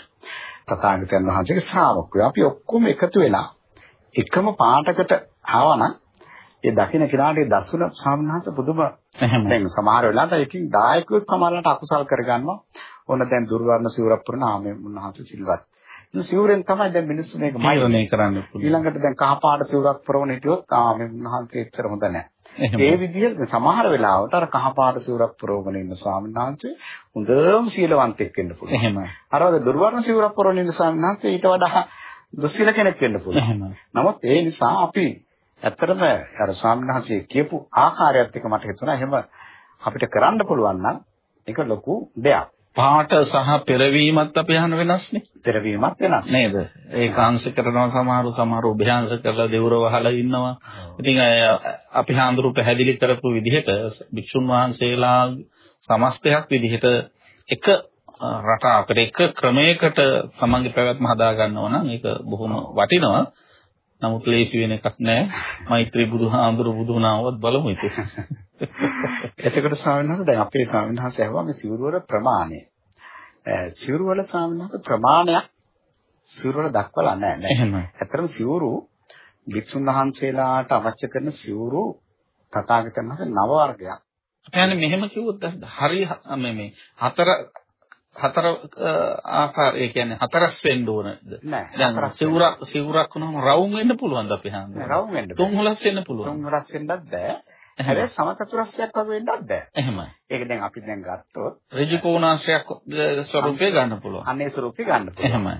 [SPEAKER 2] තථාගතයන් වහන්සේගේ ශ්‍රාවකයෝ අපි ඔක්කොම එකතු වෙලා එකම පාටකට ආවනම් ඒ දකින්න කෙනාට දසුන සාමනාත පුදුම දැන් සමහර වෙලාවට ඒකෙන් දායකයොත් සමහරවිට අකුසල් කරගන්නවා. ඕන දැන් දුර්වර්ණ සිවුරක් පුරන ආමේ මුන්නහස සිල්වත්. ඉතින් සිවුරෙන් තමයි දැන් මිනිස්සු මේක.
[SPEAKER 1] මෛත්‍රණය කරන්න පුළුවන්
[SPEAKER 2] ඊළඟට දැන් කහපාට සිවුරක් පුරවන හිටියොත් ආමේ මුන්නහන්සේ එච්චර හොඳ නැහැ. ඒ විදිහට සමහර වෙලාවට අර කහපාට සිවුරක් පුරවගෙන ඉන්න ස්වාමීන් වහන්සේ හොඳම සීලවන්තෙක් වෙන්න පුළුවන්.
[SPEAKER 1] එහෙම
[SPEAKER 2] අර වගේ දුර්වර්ණ සිවුරක් පුරවන ඉන්න ස්වාමීන් වහන්සේ ඊට වඩා දුස්සීල කෙනෙක් වෙන්න පුළුවන්. නමුත් ඒ නිසා අපි ඇත්තටම අර ස්වාමීන් වහන්සේ කියපු ආකාරයත් එක්ක මට හිතුණා එහෙම අපිට කරන්න පුළුවන් නම් ඒක ලොකු දෙයක්.
[SPEAKER 1] පාට සහ පෙරවීමත් අපි අහන වෙනස්නේ.
[SPEAKER 2] පෙරවීමක් වෙනස්.
[SPEAKER 1] නේද? ඒකාංශ කරනවා සමහරු සමහරු උභයාංශ කරලා දෙවුර වහලා ඉන්නවා. ඉතින් අපි හාඳුරු පැහැදිලි කරපු විදිහට භික්ෂුන් වහන්සේලා සමස්තයක් විදිහට එක රටාවකට එක ක්‍රමයකට තමන්ගේ පැවැත්ම හදා ගන්නවා නම් ඒක බොහොම වටිනවා. නමුත් ලේසි වෙන එකක් නෑ. මෛත්‍රී බුදුහාඳුරු බුදුනාමවත් බලමු ඉතින්.
[SPEAKER 2] එතකොට ස්වාමීන් වහන්සේ දැන් අපේ ස්වාමීන් වහන්සේ අහුවා මේ සිවුරු වල ප්‍රමාණය. සිවුරු වල ස්වාමීන් වහන්සේ ප්‍රමාණයක් සිවුරු වල දක්වලා නැහැ නේද?
[SPEAKER 1] එහෙමයි.
[SPEAKER 2] ඇත්තටම සිවුරු භික්ෂුන් වහන්සේලාට අවශ්‍ය කරන සිවුරු තථාගතයන් වහන්සේ නව වර්ගයක්.
[SPEAKER 1] يعني මෙහෙම කිව්වොත් හරි මේ මේ හතර හතර ආකාර ඒ කියන්නේ හතරස් වෙන්න ඕනද? දැන් සිවුරක් සිවුරක් වුණාම රවුම් වෙන්න පුළුවන්ද අපි හංගන්නේ?
[SPEAKER 2] රවුම් වෙන්න.
[SPEAKER 1] තුන් හොලස් වෙන්න පුළුවන්.
[SPEAKER 2] තුන් හොලස් වෙන්නත් බෑ. හැබැයි සමචතුරස්‍රයක් වගේ වෙන්නත් බෑ.
[SPEAKER 1] එහෙමයි.
[SPEAKER 2] ඒක දැන් අපි දැන් ගත්තොත්
[SPEAKER 1] ඍජු කෝණාශ්‍රයක් ස්වරූපේ ගන්න පුළුවන්.
[SPEAKER 2] අනේ ස්වරූපේ ගන්න පුළුවන්.
[SPEAKER 1] එහෙමයි.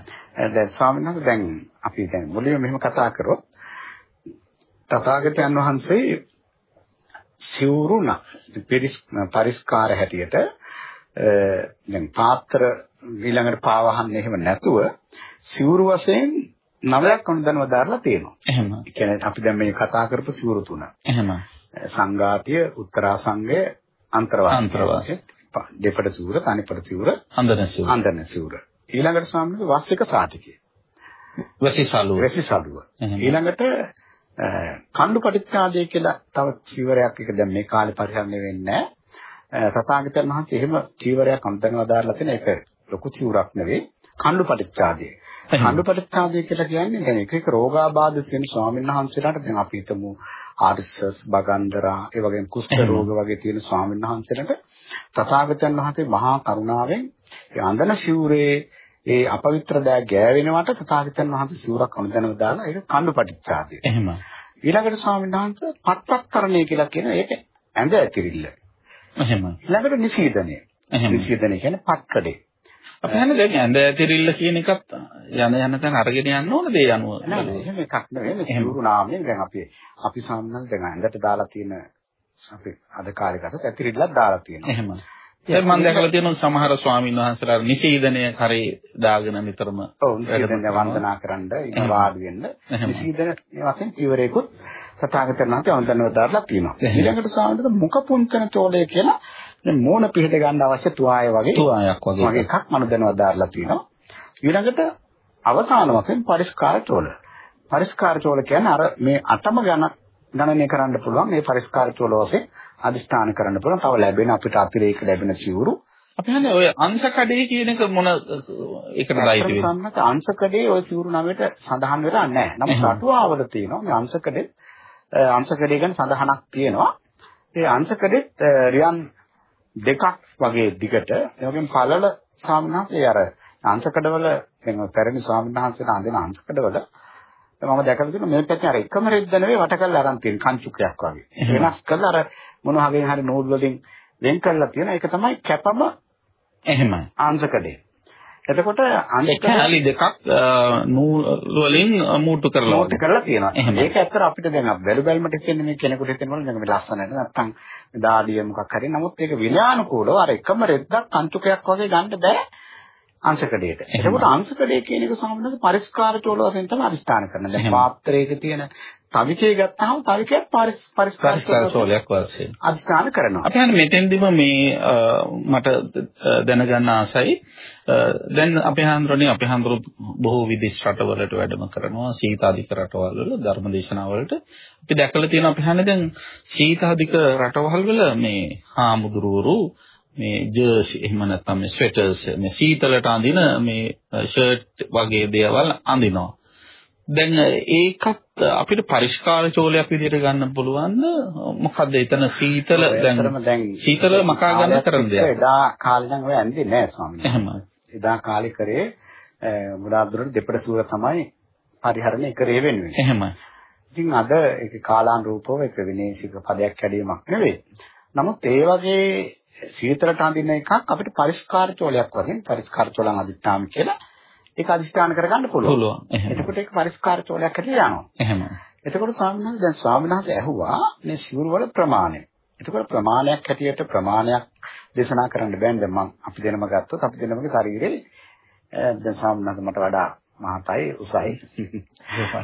[SPEAKER 2] දැන් ස්වාමීන් වහන්සේ දැන් අපි දැන් මුලින්ම මෙහෙම කතා කරොත් තථාගතයන් වහන්සේ සිවුරුණ පරිස්කාර හැටියට දැන් පාත්‍ර ඊළඟට පාවහන්න එහෙම නැතුව සිවුරු වශයෙන් නවයක් අනුදැනව දාලා තියෙනවා.
[SPEAKER 1] එහෙම.
[SPEAKER 2] ඒ කියන්නේ අපි දැන් මේ කතා කරපු සිවුරු තුන.
[SPEAKER 1] එහෙම.
[SPEAKER 2] සංඝාතිය, උත්තරාසංගය, අන්තරවාසය.
[SPEAKER 1] අන්තරවාසය.
[SPEAKER 2] දෙපඩ සිවුර, තනිපඩ සිවුර,
[SPEAKER 1] අන්දන සිවුර.
[SPEAKER 2] අන්දන සිවුර. ඊළඟට ස්වාමීන් වහන්සේ වස්සික සාතිකය.
[SPEAKER 1] වසිසලුව.
[SPEAKER 2] වසිසලුව. ඊළඟට කණ්ඩු පටිච්චාදය කියලා තව චීවරයක් එක දැන් මේ කාලේ පරිහරණය වෙන්නේ නැහැ. තථාගතයන් වහන්සේ එහෙම චීවරයක් අන්තනවා දාලා තියෙන එක ලොකු චීවරක් නෙවෙයි. කණ්ඩු පටිච්චාදය. කණ්ඩු පටිච්චාදය කියලා කියන්නේ දැන් එක එක රෝගාබාධ තියෙන ස්වාමීන් වහන්සේලාට දැන් අපි හිතමු ආර්සස් බගන්දරා ඒ වගේම කුෂ්ඨ රෝග වගේ තියෙන ස්වාමීන් වහන්සේලාට තථාගතයන් වහන්සේ මහා කරුණාවෙන් ඒ අන්දන සිවුරේ ඒ අපවිත්‍ර දෑ ගෑවෙනවට තථාගතයන් වහන්සේ සිවුරක් අනුදැනව දාලා ඒක කණ්ඩු පටිච්චාදය.
[SPEAKER 1] එහෙම.
[SPEAKER 2] ඊළඟට ස්වාමීන් වහන්සේ පත්තක්කරණය කියලා කියන ඒක ඇඳ ඇතිරිල්ල.
[SPEAKER 1] එහෙම.
[SPEAKER 2] ඊළඟට නිසීදනය. නිසීදනය කියන්නේ පත්කඩේ.
[SPEAKER 1] අපි හන්නේ දැන් ඇඳ ඇතිරිල්ල කියන එකත් යන යන තැන අරගෙන යන්න ඕන දේ අනුව.
[SPEAKER 2] නෑ එහෙම එකක් නෙවෙයි මේ සිවුරු නාමයෙන් දැන් අපි අපි සාමාන්‍යයෙන් දැන් ඇඳට දාලා තියෙන අපි අද ගතත් ඇතිරිල්ලක් දාලා තියෙනවා.
[SPEAKER 1] එහෙම. දැන් මම දැකලා තියෙනවා සමහර ස්වාමීන් වහන්සේලා නිසීදනය කරේ දාගෙන නිතරම
[SPEAKER 2] ඔව් නිසීදනය වන්දනා කරන්න ඉන්න වාඩි වෙන්න නිසීදන වශයෙන් චීවරයකුත් තථාගතයන් වහන්සේ වන්දනව දාලා තියෙනවා. ඊළඟට ස්වාමීන් මුඛ පුංචන චෝලය කියලා මේ මෝන පිහිට ගන්න අවශ්‍ය තුවාය වගේ
[SPEAKER 1] තුවායක් වගේ
[SPEAKER 2] වගේ එකක් මනුදැනව දාලා තියෙනවා. ඊළඟට අවසාන වශයෙන් පරිස්කාර චෝල. පරිස්කාර චෝල කියන්නේ අර මේ අටම ගණ ගණනය කරන්න පුළුවන් මේ පරිස්කාර චෝල වශයෙන් අදිස්ථාන කරන්න පුළුවන්. තව ලැබෙන අපිට අතිරේක ලැබෙන සිවුරු.
[SPEAKER 1] අපි හන්නේ ඔය අංශකඩේ කියන එක මොන ඒකටයි
[SPEAKER 2] වෙන්නේ? සම්මත අංශකඩේ ඔය සිවුරු නමයට සඳහන් වෙලා නැහැ. නමුත් අටුවාවල තියෙනවා මේ අංශකඩේ අංශකඩේ ගැන සඳහනක් තියෙනවා. ඒ අංශකඩෙත් රියන් දෙකක් වගේ දිගට ඒ වගේම පළල ස්වාමීනාගේ අර අංශකඩවල දැන් පැරණි ස්වාමීනාන්සේලා අඳින අංශකඩවල මම දැකලා තියෙනවා මේ පැත්තේ අර එකම රෙද්ද නෙවෙයි වට කරලා අරන් තියෙන කංචුකයක් වගේ. වෙනස් කරලා අර මොන වගේ හරි නූල් වලින් වෙන් කරලා තියෙන ඒක තමයි කැපම
[SPEAKER 1] එහෙමයි.
[SPEAKER 2] අංශකඩේ. එතකොට
[SPEAKER 1] අංශකඩලි දෙකක් නූල් වලින් මූට්ටු කරලා
[SPEAKER 2] මූට්ටු කරලා තියෙනවා. ඒක ඇත්තට අපිට දැන් බැලු බැලමට හිතෙන්නේ මේ කෙනෙකුට හිතෙනවලු දැන් මේ ලස්සනට නැත්තම් දාඩිය මොකක් හරි. නමුත් ඒක විනයානුකූලව අර එකම රෙද්දක් කංචුකයක් වගේ ගන්න බෑ. අංශකඩේට. එතකොට අංශකඩේ කියන එක සාමාන්‍යයෙන් පරිස්කාර චෝල වශයෙන් තමයි අදිස්ථාන කරන්නේ. දැන් පාත්‍රයක තියෙන තවිකේ ගත්තාම තවිකයක් පරිස්කාර
[SPEAKER 1] චෝලයක් වශයෙන්
[SPEAKER 2] අදිස්ථාන කරනවා.
[SPEAKER 1] අපි හන්නේ මෙතෙන්දිම මේ මට දැනගන්න ආසයි. දැන් අපේ හඳුරන්නේ අපේ හඳුරු බොහෝ විදේශ රටවලට වැඩම කරනවා සීතාධික රටවල් වල ධර්මදේශනාවලට. අපි දැකලා තියෙනවා අපි හන්නේ දැන් සීතාධික රටවල් වල මේ හාමුදුරුවරු මේ ජර්සි එහෙම නැත්නම් මේ ස්වෙටර්ස් මේ සීතලට අඳින මේ ෂර්ට් වගේ දේවල් අඳිනවා. දැන් ඒකත් අපිට පරිස්කාර චෝලයක් විදිහට ගන්න පුළුවන්ද? මොකද්ද එතන සීතල දැන් සීතල මකා ගන්න කරන දෙයක්.
[SPEAKER 2] එදා කාලේ නම් ඔය ඇඳේ නෑ ස්වාමීනි.
[SPEAKER 1] එහෙමයි.
[SPEAKER 2] එදා කාලේ කරේ මුලාදුරට දෙපඩ සූර තමයි පරිහරණය කරේ වෙන්නේ.
[SPEAKER 1] එහෙමයි.
[SPEAKER 2] ඉතින් අද ඒක කාලානුරූපව ඒක විනේශික පදයක් කැඩීමක් නෙවෙයි. නමුත් ඒ වගේ සීතලට අඳින එකක් අපිට පරිස්කාර චෝලයක් වශයෙන් පරිස්කාර චෝලං අදිත්‍යාම කියලා ඒක අදිස්ථාන කරගන්න පුළුවන්.
[SPEAKER 1] පුළුවන්.
[SPEAKER 2] එතකොට ඒක පරිස්කාර චෝලයක් හැටියට යනවා.
[SPEAKER 1] එහෙම.
[SPEAKER 2] එතකොට ස්වාමීන් වහන්සේ දැන් ස්වාමීන් වහන්සේ ඇහුවා මේ සිවුරු වල ප්‍රමාණය. එතකොට ප්‍රමාණයක් හැටියට ප්‍රමාණයක් දේශනා කරන්න බෑනේ දැන් මම අපි දෙනම ගත්තොත් අපි දෙනමගේ ශරීරේ දැන් සාමාන්‍යයෙන් මට වඩා මහතයි උසයි.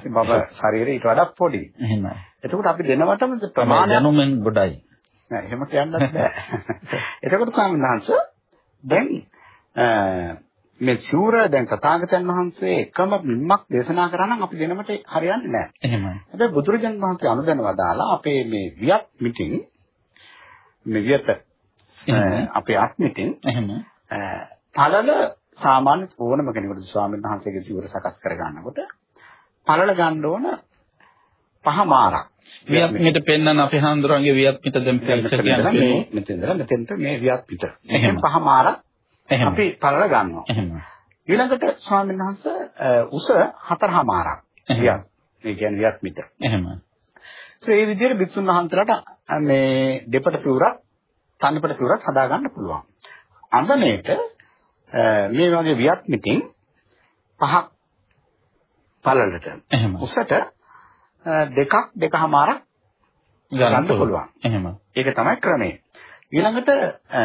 [SPEAKER 2] මම ශරීරේ ඊට වඩා පොඩි.
[SPEAKER 1] එහෙමයි.
[SPEAKER 2] එතකොට අපි දෙනවටම
[SPEAKER 1] ප්‍රමාණය
[SPEAKER 2] ප්‍රමාණයක්
[SPEAKER 1] දැනුමෙන් ගොඩයි.
[SPEAKER 2] නෑ එහෙම කියන්නත් බෑ. එතකොට ස්වාමීන් වහන්සේ දැන් මේ සූර දැන් තථාගතයන් වහන්සේ එකම බිම්මක් දේශනා කරා නම් අපි දෙනමට හරියන්නේ නෑ.
[SPEAKER 1] එහෙමයි.
[SPEAKER 2] හැබැයි බුදුරජාණන් වහන්සේ අනුදැනව දාලා අපේ මේ වියත් මිටින් මේ වියත අපේ අත් මිටින්
[SPEAKER 1] එහෙම.
[SPEAKER 2] පළල සාමාන්‍ය ඕනම කෙනෙකුට ස්වාමීන් වහන්සේගේ සිවුර සකස් කර ගන්නකොට පළල ගන්න ඕන පහ මාරක්.
[SPEAKER 1] වියත් මිට පෙන්වන අපේ හාමුදුරන්ගේ වියත් මිට දැන්
[SPEAKER 2] මෙතන
[SPEAKER 1] ප්‍රේක්ෂකයන්
[SPEAKER 2] මේ මෙතන ඉඳලා මෙතෙන්ට මේ වියත් පිට.
[SPEAKER 1] එහෙම.
[SPEAKER 2] පහ මාරක්
[SPEAKER 1] එහෙම.
[SPEAKER 2] අපි පළල ගන්නවා.
[SPEAKER 1] එහෙම.
[SPEAKER 2] ඊළඟට ස්වාමීන් වහන්සේ උස හතරමාරක්. වියත්. ඒ කියන්නේ වියත් පිට.
[SPEAKER 1] එහෙම.
[SPEAKER 2] ඒ විදිහට බිත්තුන් වහන්සේලාට මේ දෙපට සිවුරක් තනිපට සිවුරක් හදා ගන්න පුළුවන්. අඳනේට මේ වගේ වියත් මිටින් පහක් පළලට
[SPEAKER 1] එහෙම.
[SPEAKER 2] උසට දෙකක් දෙකමාරක් ගන්න පුළුවන්.
[SPEAKER 1] එහෙම.
[SPEAKER 2] ඒක තමයි ක්‍රමය. ඊළඟට අ,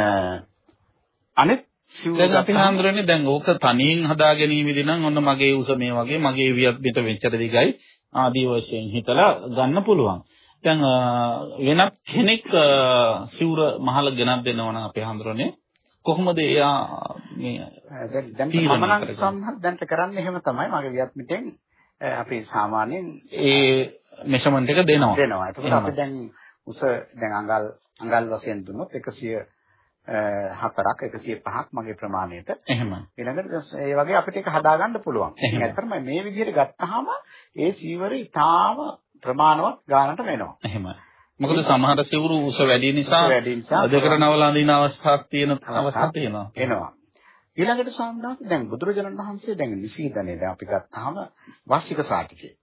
[SPEAKER 2] අනිත් සිවුර
[SPEAKER 1] දැන් අපි හාමුදුරනේ දැන් ඕක තනියෙන් හදා ගැනීමේදී නම් ඔන්න මගේ උස මේ වගේ මගේ වියත් පිට මෙච්චර දිගයි ආදී වශයෙන් හිතලා ගන්න පුළුවන්. දැන් වෙනත් කෙනෙක් සිවුර මහල ගෙනත් දෙනවා නම් අපි හාමුදුරනේ කොහොමද එයා මේ
[SPEAKER 2] දැන් මම නම්. සම්හත් දැන් කරන්නේ එහෙම තමයි මගේ වියත් මිටෙන් අ, අපි සාමාන්‍යයෙන්
[SPEAKER 1] ඒ මෙෂර්මන්ට් එක දෙනවා.
[SPEAKER 2] දෙනවා. එතකොට. අපි දැන් උස දැන් අඟල් අඟල් වශයෙන් දුන්නොත් 104ක් 105ක් මගේ ප්‍රමාණයට
[SPEAKER 1] එහෙම.
[SPEAKER 2] ඊළඟට ඒ වගේ අපිට ඒක හදාගන්න පුළුවන්. ඇත්තටම මේ විදිහට ගත්තාම ඒ චීවරය ඊටාම ප්‍රමාණවත් ගානට වෙනවා.
[SPEAKER 1] එහෙම. මොකද සමහර සිවුරු උස වැඩි නිසා
[SPEAKER 2] වැඩි නිසා
[SPEAKER 1] දෙකට නවලා අඳින අවස්ථාවක් තියෙන අවස්ථා තියෙනවා.
[SPEAKER 2] එනවා. ඊළඟට සාමදාස දැන් බුදුරජාණන් වහන්සේ දැන් නිසීදනේ දැන් අපි ගත්තාම වාසික සාටිකේ.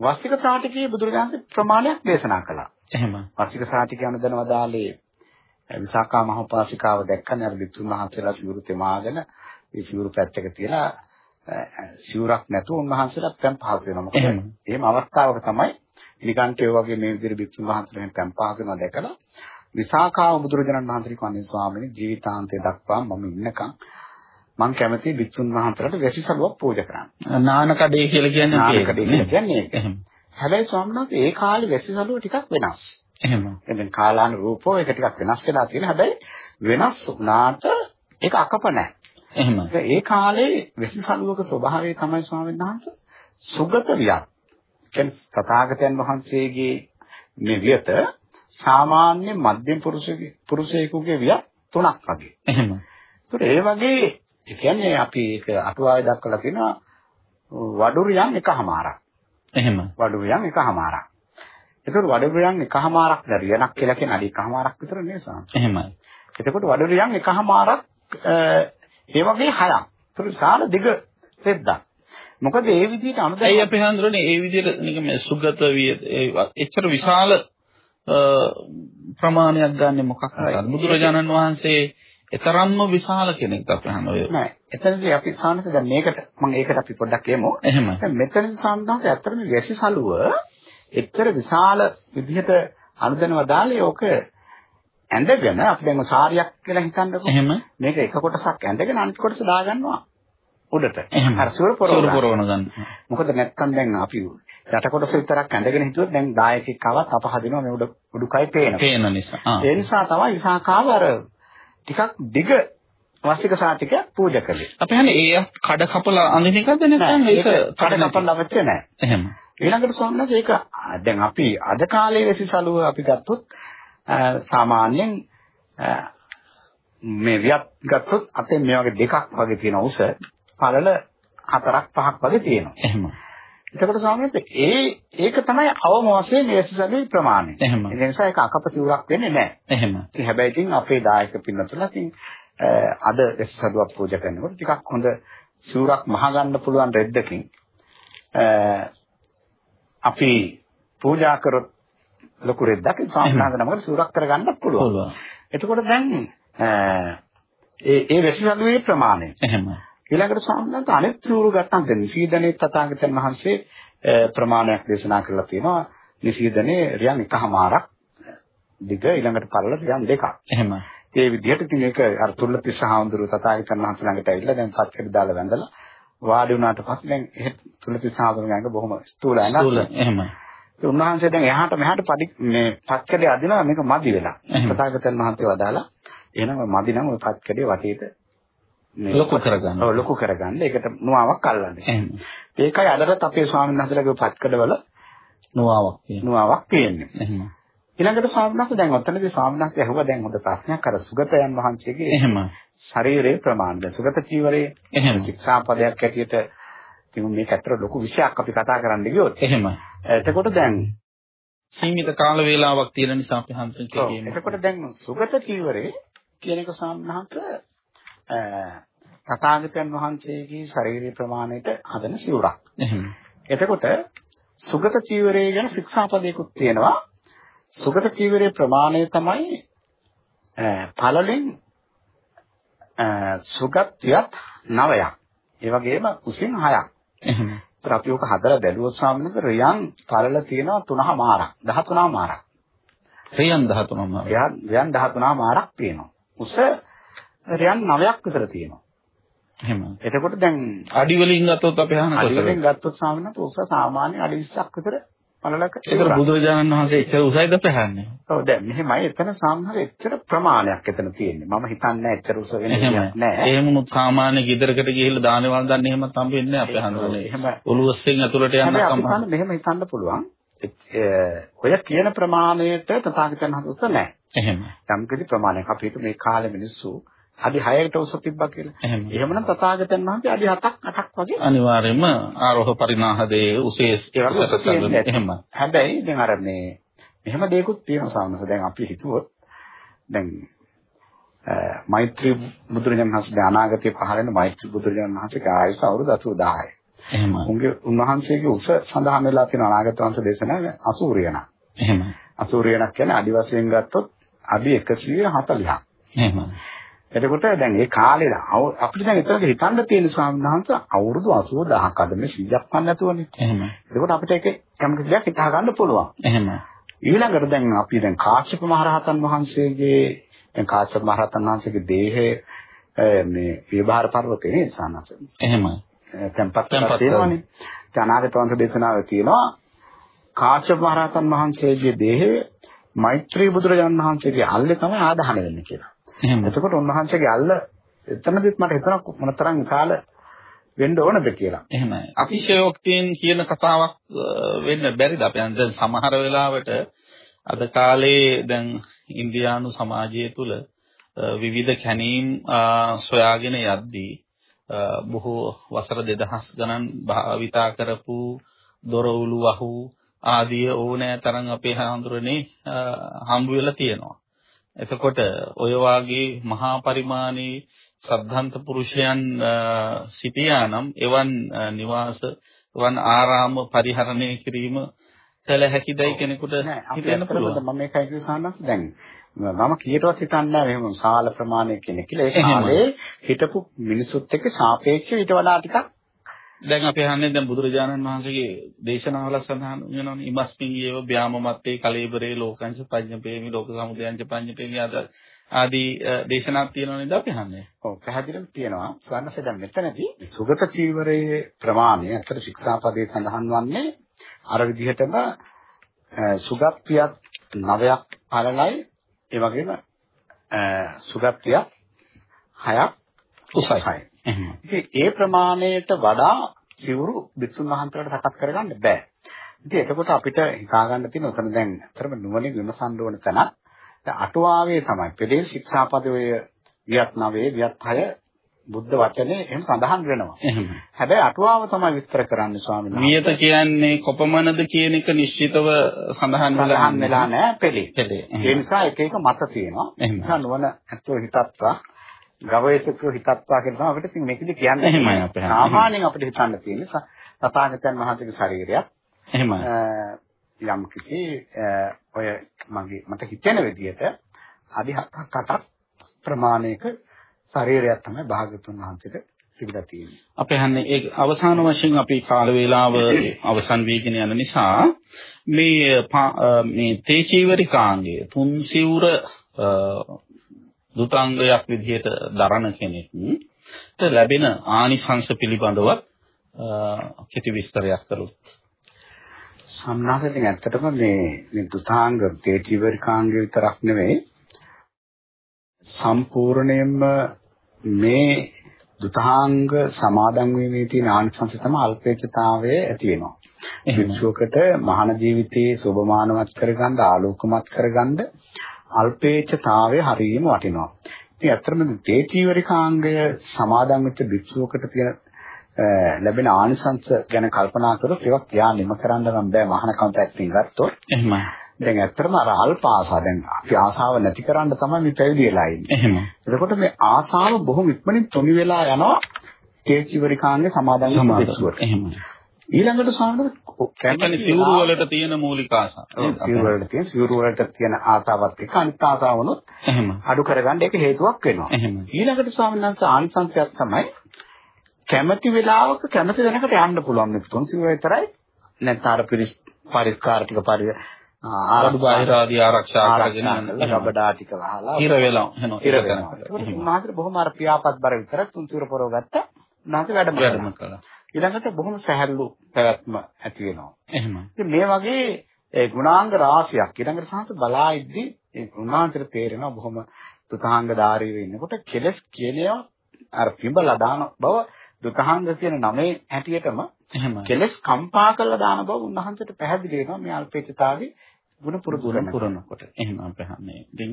[SPEAKER 2] වාසික සාටිකේ බුදුරජාණන් ප්‍රමාණයක් දේශනා කළා.
[SPEAKER 1] එහෙම.
[SPEAKER 2] වාසික සාටිකය අනුදැනව දාලේ විසාකා මහෝපාසිකාව දැක්කනේ අර බිතුන් වහන්සේලා සිවුරු තෙමාගෙන ඒ සිවුරු පැත්තක තියලා සිවුරක් නැතුව උන්වහන්සේලා පැන් පහසු වෙනවා. මොකද
[SPEAKER 1] එහෙම.
[SPEAKER 2] අවස්ථාවක තමයි නිකාන්තය වගේ මේ විදිහට බිතුන් වහන්සේලා පැන් පහසු වෙනවා දැකලා විසාකාව බුදුරජාණන් වහන්සේ කන්නේ ස්වාමීනි ජීවිතාන්තය දක්වා මම ඉන්නකම් මම කැමති බිතුන් වහන්සේලාට වැසිසලුවක් පූජා කරන්න.
[SPEAKER 1] නාන කඩේ කියලා කියන්නේ අපි ඒක.
[SPEAKER 2] නානකඩේ කියලා කියන්නේ ඒක. හැබැයි ස්වාමීන් වහන්සේ ඒ කාලේ වැසිසලුව ටිකක් වෙනස්.
[SPEAKER 1] එහෙම.
[SPEAKER 2] දැන් කාලානුරූපව ඒක ටිකක් වෙනස් වෙලා තියෙන හැබැයි වෙනස් වුණාට ඒක අකප නැහැ.
[SPEAKER 1] එහෙම.
[SPEAKER 2] ඒ කාලේ වෙසිසලුවක ස්වභාවය තමයි ස්වාමීන් වහන්සේ සුගත වියත්. කියන්නේ තථාගතයන් වහන්සේගේ මේ වියත සාමාන්‍ය මධ්‍යම පුරුෂයෙකුගේ වියත් තුනක් වගේ.
[SPEAKER 1] එහෙම.
[SPEAKER 2] ඒතර ඒ වගේ ඒ කියන්නේ අපි ඒක අටුවාවේ දක්වලා තියෙනවා වඩුරියන් එකහමාරක්.
[SPEAKER 1] එහෙම.
[SPEAKER 2] වඩුරියන් එකහමාරක්. ඒතර වඩුරියන් එකහමාරක් දරියනක් කියලා කියන අඩි එකහමාරක් විතර නේ සාම.
[SPEAKER 1] එහෙමයි.
[SPEAKER 2] එතකොට වඩුරියන් එකහමාරක් ඒ වගේ හයක්. ඒතර විශාල දිග රෙද්දක්. මොකද ඒ විදිහට අනුදැන
[SPEAKER 1] ඇයි අපි හඳුරන්නේ ඒ විදිහට නිකන් මේ සුගත විය එච්චර විශාල ප්‍රමාණයක් ගන්නෙ මොකක් නිසාද? බුදුරජාණන් වහන්සේ ඊතරම්ම විශාල කෙනෙක්ද අපි හඳුරන්නේ.
[SPEAKER 2] නෑ. එතනදී අපි සානස දැන් මේකට මම ඒකට අපි පොඩ්ඩක් කියමු.
[SPEAKER 1] එහෙමයි.
[SPEAKER 2] දැන් මෙතනදී සාමදාස ඇත්තටම වැසිසලුව එච්චර විශාල විදිහට අනුදැනව දාලේ ඕක ඇඳගෙන අපි දැන් සාරියක් කියලා හිතන්නකෝ.
[SPEAKER 1] එහෙම.
[SPEAKER 2] මේක එක කොටසක් ඇඳගෙන අනිත් කොටස දාගන්නවා උඩට.
[SPEAKER 1] එහෙම.
[SPEAKER 2] අර සුවර පොරවන.
[SPEAKER 1] ගන්න.
[SPEAKER 2] මොකද නැත්තම් දැන් අපි යට කොටස විතරක් ඇඳගෙන හිටියොත් දැන් දායකෙක් ආවත් අප හදිනවා මේ උඩ උඩුකය පේනවා.
[SPEAKER 1] පේන නිසා.
[SPEAKER 2] ඒ නිසා තමයි විසාකාව අර ටිකක් දිග වස්තික සාතික පූජා කළේ.
[SPEAKER 1] අපි හන්නේ ඒ කඩ කපලා අඳින එකද නැත්නම් ඒක
[SPEAKER 2] කඩ කපන්න අවශ්‍ය නැහැ.
[SPEAKER 1] එහෙම.
[SPEAKER 2] ඊළඟට ස්වාමීන් වහන්සේ ඒක දැන් අපි අද කාලේ වෙසිසලුව අපි ගත්තොත් සාමාන්‍යයෙන් මේ වියත් ගත්තොත් අතේ මේ වගේ දෙකක් වගේ තියෙන උස පළල හතරක් පහක් වගේ තියෙනවා.
[SPEAKER 1] එහෙම.
[SPEAKER 2] එතකොට ස්වාමීන් ඒ ඒක තමයි අවම වශයෙන් මේ වෙසිසලුවේ ප්‍රමාණය.
[SPEAKER 1] එහෙම.
[SPEAKER 2] ඒ නිසා ඒක අකප සිවුරක් වෙන්නේ නැහැ.
[SPEAKER 1] එහෙම.
[SPEAKER 2] ඉතින් හැබැයි ඉතින් අපේ දායක පින්නතුලා ඉතින් අද වෙසිසලුවක් පූජා කරනකොට ටිකක් හොඳ සිවුරක් මහ ගන්න පුළුවන් රෙද්දකින් අපි පූජා කරොත් ලොකු රෙද්දක් සාමාන්‍යයෙන් නමකට සිවුරක් කරගන්න පුළුවන්. එතකොට දැන් ඒ ඒ වෙසිසලුවේ ප්‍රමාණය
[SPEAKER 1] එහෙම.
[SPEAKER 2] ඊළඟට සාමාන්‍යයෙන් අනෙක් ගත්තම දැන් නිසීදනේ තථාගතයන් වහන්සේ ප්‍රමාණයක් දේශනා කරලා තියෙනවා. නිසීදනේ රියන් එකහමාරක් දිග ඊළඟට පළල රියන් දෙකක්.
[SPEAKER 1] එහෙම.
[SPEAKER 2] ඒ විදිහට ඉතින් ඒක අර තුල්ලතිස්ස හාමුදුරුවෝ තථාගතයන් වහන්සේ ළඟට ඇවිල්ලා දැන් පත්කඩ දාලා වැඳලා වාඩි වුණාට පස්සේ දැන් තුල්ලතිස්ස හාමුදුරුවෝ ළඟ බොහොම ස්ථූලයි නේද?
[SPEAKER 1] ස්ථූල එහෙම.
[SPEAKER 2] උන්වහන්සේ දැන් එහාට මෙහාට පඩි මේ පත්කඩේ අදිනවා මේක මදි වෙලා. තථාගතයන් වහන්සේ වදාලා එහෙනම් මදි නම් ඔය පත්කඩේ වටේට
[SPEAKER 1] ලොකු කරගන්න.
[SPEAKER 2] ඔව් ලොකු කරගන්න. ඒකට නුවාවක් අල්ලන්න.
[SPEAKER 1] එහෙම.
[SPEAKER 2] ඒකයි අදටත් අපේ ස්වාමීන් වහන්සේලාගේ පත්කඩවල
[SPEAKER 1] නුවාවක් කියන.
[SPEAKER 2] නුවාවක් තියෙන්නේ.
[SPEAKER 1] එහෙම.
[SPEAKER 2] ඊළඟට වහන්සේ දැන් ඔතනදී වහන්සේ අහුවා දැන් හොඳ ප්‍රශ්නයක් අර සුගතයන් වහන්සේගේ
[SPEAKER 1] එහෙම.
[SPEAKER 2] ශරීරයේ ප්‍රමාණය. සුගත චීවරයේ
[SPEAKER 1] එහෙම.
[SPEAKER 2] ශික්ෂාපදයක් ඇටියට ඉතින් මේක ඇත්තට ලොකු විෂයක් අපි කතා කරන්න ගියොත්.
[SPEAKER 1] එහෙම.
[SPEAKER 2] එතකොට දැන්
[SPEAKER 1] සීමිත කාල වේලාවක් තියෙන නිසා අපි
[SPEAKER 2] ඔව්,
[SPEAKER 1] කියන්නේ.
[SPEAKER 2] එතකොට දැන් සුගත චීවරයේ කියන එක සම්හත තථාගතයන් වහන්සේගේ ශාරීරික ප්‍රමාණයට හදන සිවුරක්. එතකොට සුගත චීවරය ගැන ශික්ෂාපදයකුත් තියෙනවා. සුගත චීවරයේ ප්‍රමාණය තමයි පළලෙන් සුගතයත් 9ක්. ඒ වගේම කුසින් 6ක්.
[SPEAKER 1] එහෙම.
[SPEAKER 2] ඒතර අපි ඔක හදලා බැලුවොත් ස්වාමීන් වහන්සේ රියන් පළල තියෙනවා 3 මාරක් 13 මාරක්.
[SPEAKER 1] රියන් 13ම.
[SPEAKER 2] රියන් රියන් 13 මාරක් තියෙනවා. උස රියන් 9ක් විතර තියෙනවා.
[SPEAKER 1] එහෙම.
[SPEAKER 2] එතකොට දැන්
[SPEAKER 1] අඩි වලින් ගත්තොත් අපි අහන කොටස.
[SPEAKER 2] ගත්තොත් ස්වාමීන් වහන්සේ උස සාමාන්‍ය අඩි 20ක් විතර පළලක
[SPEAKER 1] ඒතර බුදුරජාණන් වහන්සේ එච්චර උසයිද ප්‍රහන්නේ?
[SPEAKER 2] ඔව් දැන් මෙහෙමයි එතන සාමාන්‍ය එච්චර ප්‍රමාණයක් එතන තියෙන්නේ. මම හිතන්නේ එච්චර උස වෙන. දෙයක් නෑ.
[SPEAKER 1] එහෙම උත් සාමාන්‍ය ගෙදරකට ගිහිල්ලා දානේ වන්දන්න එහෙමත් හම්බෙන්නේ නැහැ අපි හඳුනන්නේ.
[SPEAKER 2] එහෙම
[SPEAKER 1] ඔළුවස්සෙන් ඇතුළට යන්න.
[SPEAKER 2] සාමාන්‍ය මෙහෙම හිතන්න පුළුවන්. ඔය කියන ප්‍රමාණයට තථාගතයන් වහන්සේ උස නැහැ.
[SPEAKER 1] එහෙම.
[SPEAKER 2] යම් කිසි ප්‍රමාණයක් අපි මේ කාලේ මිනිස්සු අඩි 6කට උස තිබ්බා කියලා.
[SPEAKER 1] එහෙම.
[SPEAKER 2] එහෙමනම් තථාගතයන් වහන්සේ අඩි 7ක් 8ක් වගේ.
[SPEAKER 1] අනිවාර්යයෙන්ම ආරෝහ පරිණාහදේ උසේස්. එහෙම.
[SPEAKER 2] හැබැයි දැන් අර මේ මෙහෙම දෙයක්ත් තියෙනවා සාමස. දැන් අපි හිතුවොත් දැන් මෛත්‍රී බුදුරජාණන් වහන්සේ අනාගතයේ පහළ වෙන මෛත්‍රී බුදුරජාණන් වහන්සේගේ ආයුෂ අවුරුදු 80000යි.
[SPEAKER 1] එහෙම.
[SPEAKER 2] උන්ගේ උන්වහන්සේගේ උස සඳහන් වෙලා තියෙන අනාගත වංශ දේශනාවේ 80 රියනක්.
[SPEAKER 1] එහෙම.
[SPEAKER 2] 80 රියනක් කියන්නේ අඩි වශයෙන් ගත්තොත් අඩි 140ක්.
[SPEAKER 1] එහෙම.
[SPEAKER 2] එතකොට දැන් මේ කාලේ අපිට දැන් එතනද හිතන්න තියෙන ස්වාමීන් වහන්සේ අවුරුදු 80000ක් අද මේ 100ක් වන් නැතුවනේ.
[SPEAKER 1] එහෙම.
[SPEAKER 2] එතකොට අපිට ඒක කිසි දෙයක් හිතා ගන්න පුළුවන්.
[SPEAKER 1] එහෙම.
[SPEAKER 2] ඊළඟට දැන් අපි දැන් කාශ්‍යප මහරහතන් වහන්සේගේ දැන් කාශ්‍යප මහරහතන් වහන්සේගේ දේහය මේ විභාර පර්වතේ නේද සානස.
[SPEAKER 1] එහෙම.
[SPEAKER 2] කරලා තියෙනවානේ. ඒ අනාගත වංශ දේශනාවේ තියෙනවා කාශ්‍යප මහරහතන් වහන්සේගේ දේහය මෛත්‍රී බුදුරජාණන් වහන්සේගේ අල්ලේ තමයි ආදාහන වෙන්නේ කියලා.
[SPEAKER 1] එහෙම.
[SPEAKER 2] එතකොට උන්වහන්සේගේ අල්ල එතනදිත් මට හිතෙනවා මොනතරම් විශාල වෙන්න ඕනද කියලා.
[SPEAKER 1] එහෙමයි. අතිශයෝක්තියෙන් කියන කතාවක් වෙන්න බැරිද අපි දැන් සමහර වෙලාවට අද කාලේ දැන් ඉන්දියානු සමාජය තුළ විවිධ කැණීම් සොයාගෙන යද්දී බොහෝ වසර 2000 ගණන් භාවිතා කරපු දොරවුළු වහු ආදී ඕනෑ තරම් අපේ හාමුදුරනේ හම්බ වෙලා තියෙනවා. එතකොට ඔය වාගේ මහා පරිමාණයේ සද්ධාන්ත පුරුෂයන් අ, සිටියා නම් එවන් නිවාස එවන් ආරාම පරිහරණය කිරීම කළ හැකිදයි කෙනෙකුට හිතෙන්න පුළුවන්.
[SPEAKER 2] මම මේකයි කියසන්නත් දැන් මම කීයටවත් හිතන්නේ නැහැ මෙහෙම සාල ප්‍රමාණය කෙනෙක් කියලා. ඒ. කාලේ හිටපු මිනිසුත් එක්ක සාපේක්ෂව ඊට වඩා ටිකක්
[SPEAKER 1] දැන් අපි අහන්නේ දැන් බුදුරජාණන් වහන්සේගේ දේශනාවල සඳහන් වෙනවනේ ඉමස්මින් යේව ව්‍යාමමත්තේ කලේබරේ ලෝකංච පඤ්ඤපේමි ලෝක සමුදයංච පඤ්ඤපේමි ආද ආදී අ, දේශනාවක් තියෙනවා නේද අපි අහන්නේ.
[SPEAKER 2] ඔව් පැහැදිලිව තියෙනවා. සන්නසේ දැන් මෙතනදී සුගත චීවරයේ ප්‍රමාණය අතර ශික්ෂාපදයේ සඳහන් වන්නේ අර විදිහටම අ, සුගත්පියත් නවයක් පළලයි ඒ වගේම අ, සුගත්පියත් හයක් උසයි. ඒ ප්‍රමාණයට වඩා සිවුරු බිත්සුන් වහන්සේලාට සකස් කරගන්න බෑ. ඉතින් එතකොට අපිට හිතා ගන්න තියෙන උතන දැන් අතරම නුවණින් විමසන්න ඕන දැන් අටුවාවේ තමයි පෙරේ ශික්ෂාපදයේ වියත් 9 වියත් 6 බුද්ධ වචනේ එහෙම සඳහන් වෙනවා.
[SPEAKER 1] එහෙම.
[SPEAKER 2] හැබැයි අටුවාව තමයි විස්තර කරන්නේ ස්වාමීන්
[SPEAKER 1] නියත කියන්නේ කොපමණද කියන එක නිශ්චිතව සඳහන් වෙලා
[SPEAKER 2] නැහැ පෙළේ.
[SPEAKER 1] පෙළේ.
[SPEAKER 2] ඒ නිසා එක එක මත තියෙනවා.
[SPEAKER 1] එහෙම.
[SPEAKER 2] නුවණ ඇත්තෝ හිතත්වා ගවේෂකයෝ හිතත්වා කියලා තමයි අපිට ඉතින් මේකෙදි කියන්නේ.
[SPEAKER 1] එහෙමයි අපේ.
[SPEAKER 2] සාමාන්‍යයෙන් අපිට හිතන්න තියෙන්නේ තථාගතයන් වහන්සේගේ ශරීරයක්
[SPEAKER 1] එහෙමයි.
[SPEAKER 2] යම් කිසි ඔය මගේ මට හිතෙන විදිහට අඩි 7ක් 8ක් ප්‍රමාණයක ශරීරයක් තමයි භාගතුන් වහන්සේට තිබිලා තියෙන්නේ.
[SPEAKER 1] අපි හන්නේ ඒ අවසාන වශයෙන් අපි කාල වේලාව අවසන් වීගෙන යන නිසා මේ මේ තේචීවරිකාංගය තුන් සිවුර දුතාංගයක් විදිහට දරන කෙනෙක් ලැබෙන ආනිසංස පිළිබඳව කෙටි විස්තරයක් කළොත්.
[SPEAKER 2] සම්නාසයෙන් ඇත්තටම මේ මේ දුතාංග තේචීවරිකාංගය විතරක් නෙවෙයි සම්පූර්ණයෙන්ම මේ දුතාංග සමාදන් වීමේ තියෙන ආනිසංස තමයි අල්පේච්ඡතාවය ඇති වෙනවා. භික්ෂුවකට මහාන ජීවිතයේ සෝභමානවත් කරගන්න ආලෝකමත් කරගන්න අල්පේච්ඡතාවය හරියම වටිනවා. ඉතින් ඇත්තටම තේචීවරිකාංගය සමාදන් වෙච්ච භික්ෂුවකට තියෙන ලැබෙන ආනිසංස ගැන කල්පනා කරොත් ඒවා ක්‍රියා නිම කරන්න නම් බෑ මහානකම් පැත්තෙන් ගත්තොත්.
[SPEAKER 1] එහෙමයි.
[SPEAKER 2] දැන් ඇත්තටම අර අල්ප ආසාව දැන් අපි ආසාව නැති කරන්න තමයි මේ පැවිදි වෙලා ඉන්නේ.
[SPEAKER 1] එහෙම.
[SPEAKER 2] එතකොට මේ ආසාව බොහොම ඉක්මනින් තුනි වෙලා යනවා තේචීවරිකාංගේ සමාදන් වෙච්ච
[SPEAKER 1] එහෙම.
[SPEAKER 2] ඊළඟට සාමාන්‍ය
[SPEAKER 1] කැමති සිවුරු වලට තියෙන මූලික ආසාව.
[SPEAKER 2] සිවුරු වලට තියෙන සිවුරු වලට තියෙන ආසාවත් එක්ක අනිත් ආසාවනොත්
[SPEAKER 1] එහෙම.
[SPEAKER 2] අඩු කරගන්න ඒක හේතුවක් වෙනවා.
[SPEAKER 1] එහෙම.
[SPEAKER 2] ඊළඟට ස්වාමීන් වහන්සේ ආනිසංසයක් තමයි කැමැති වෙලාවක කැමැති දැනකට යන්න පුළුවන් නේ තුන් සිවුර විතරයි. නැත්නම් අර පරිස්කාර ටික පරි
[SPEAKER 1] ආරඩු බාහිර ආදී ආරක්ෂා කරගෙන
[SPEAKER 2] රබඩා ටික වහලා
[SPEAKER 1] ඉර වෙලා එනවා
[SPEAKER 2] ඉර වෙනවා. ඒක උන්වහන්සේ බොහොම අර පියාපත් බර විතරක් තුන් සිවුර පරව ගත්තා. උන්වහන්සේ වැඩම කළා. ඊළඟට බොහොම සැහැල්ලු පැවැත්ම ඇති වෙනවා.
[SPEAKER 1] එහෙම.
[SPEAKER 2] ඉතින් මේ වගේ ඒ ගුණාංග රාශියක් ඊළඟට සාහස බලා ඉද්දි ඒ ගුණාන්තර තේරෙනවා බොහොම දුතාංගධාරීව ඉන්නකොට කෙලස් කියනවා අර පිඹලා දාන බව දුතාංග කියන නමේ හැටියටම
[SPEAKER 1] එහෙම
[SPEAKER 2] කෙලස් කම්පා කරලා දාන බව උන්වහන්සේට පැහැදිලි වෙනවා මේ අල්පේච්ඡතාවේ ගුණ පුරුදු
[SPEAKER 1] පුරනකොට. එහෙම අපහන්නේ. ඉතින්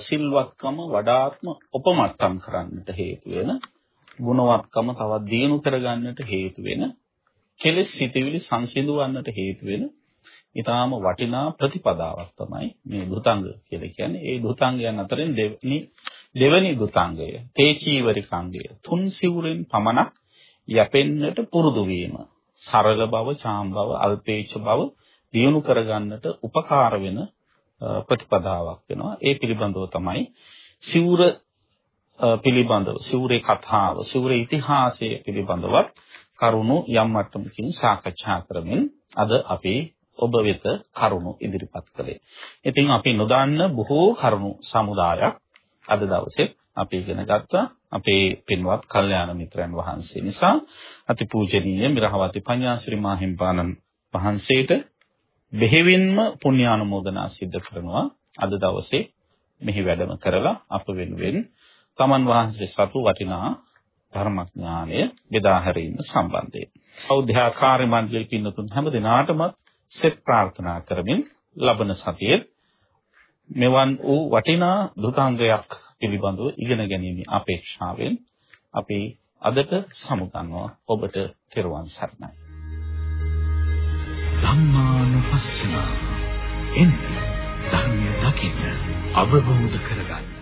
[SPEAKER 1] සිල්වත්කම වඩාත්ම උපමට්ටම් කරන්නට හේතු වෙන ගුණවත්කම තවත් දියුණු කරගන්නට හේතු වෙන කෙලෙස් සිතවිලි සංසිඳවන්නට හේතු වෙන ඊටාම වටිනා ප්‍රතිපදාවක් තමයි මේ දුතංග කියලා කියන්නේ. ඒ දුතංගයන් අතරින් දෙවෙනි දෙවෙනි දුතංගය තේචීවරිකංගය. තුන් සිවුරෙන් පමණක් යැපෙන්නට පුරුදු වීම. සරල බව, චාම් බව, අල්පේච්ඡ බව දියුණු කරගන්නට උපකාර වෙන ප්‍රතිපදාවක් වෙනවා. ඒ පිළිබඳව තමයි සිවුර පිළිබඳව සිවුරේ කතාව සිවුරේ ඉතිහාසය පිළිබඳව කරුණු යම් මට්ටමකින් සාකච්ඡා කරමින් අද අපි ඔබ වෙත කරුණු ඉදිරිපත් කළේ. ඉතින් අපි නොදන්න බොහෝ කරුණු සමුදායක් අද දවසේ අපි ඉගෙන ගත්තා. අපේ පින්වත් කල්යාණ මිත්‍රයන් වහන්සේ නිසා අතිපූජනීය මිරහවති පඤ්ඤාශ්‍රී මාහිම්පාණන් වහන්සේට බෙහෙවින්ම පුණ්‍යානුමෝදනා සිද්ධ කරනවා. අද දවසේ මෙහි වැඩම කරලා අප වෙනුවෙන් තමන් වහන්සේ සතු වටිනා ධර්මඥානය බෙදා හැරීම සම්බන්ධයෙන්. බෞද්ධ කාර්ය මණ්ඩලයේ පින්නතුන් හැම දිනාටම සෙත් ප්‍රාර්ථනා කරමින් ලබන සතියේ මෙවන් වූ වටිනා දුතාංගයක් පිළිබඳව ඉගෙන ගැනීම අපේක්ෂාවෙන් අපි අදට සමුගන්නවා ඔබට තෙරුවන් සරණයි.
[SPEAKER 3] ධම්මානුපස්සන එන්න ධර්මය දකින්න අවබෝධ කරගන්න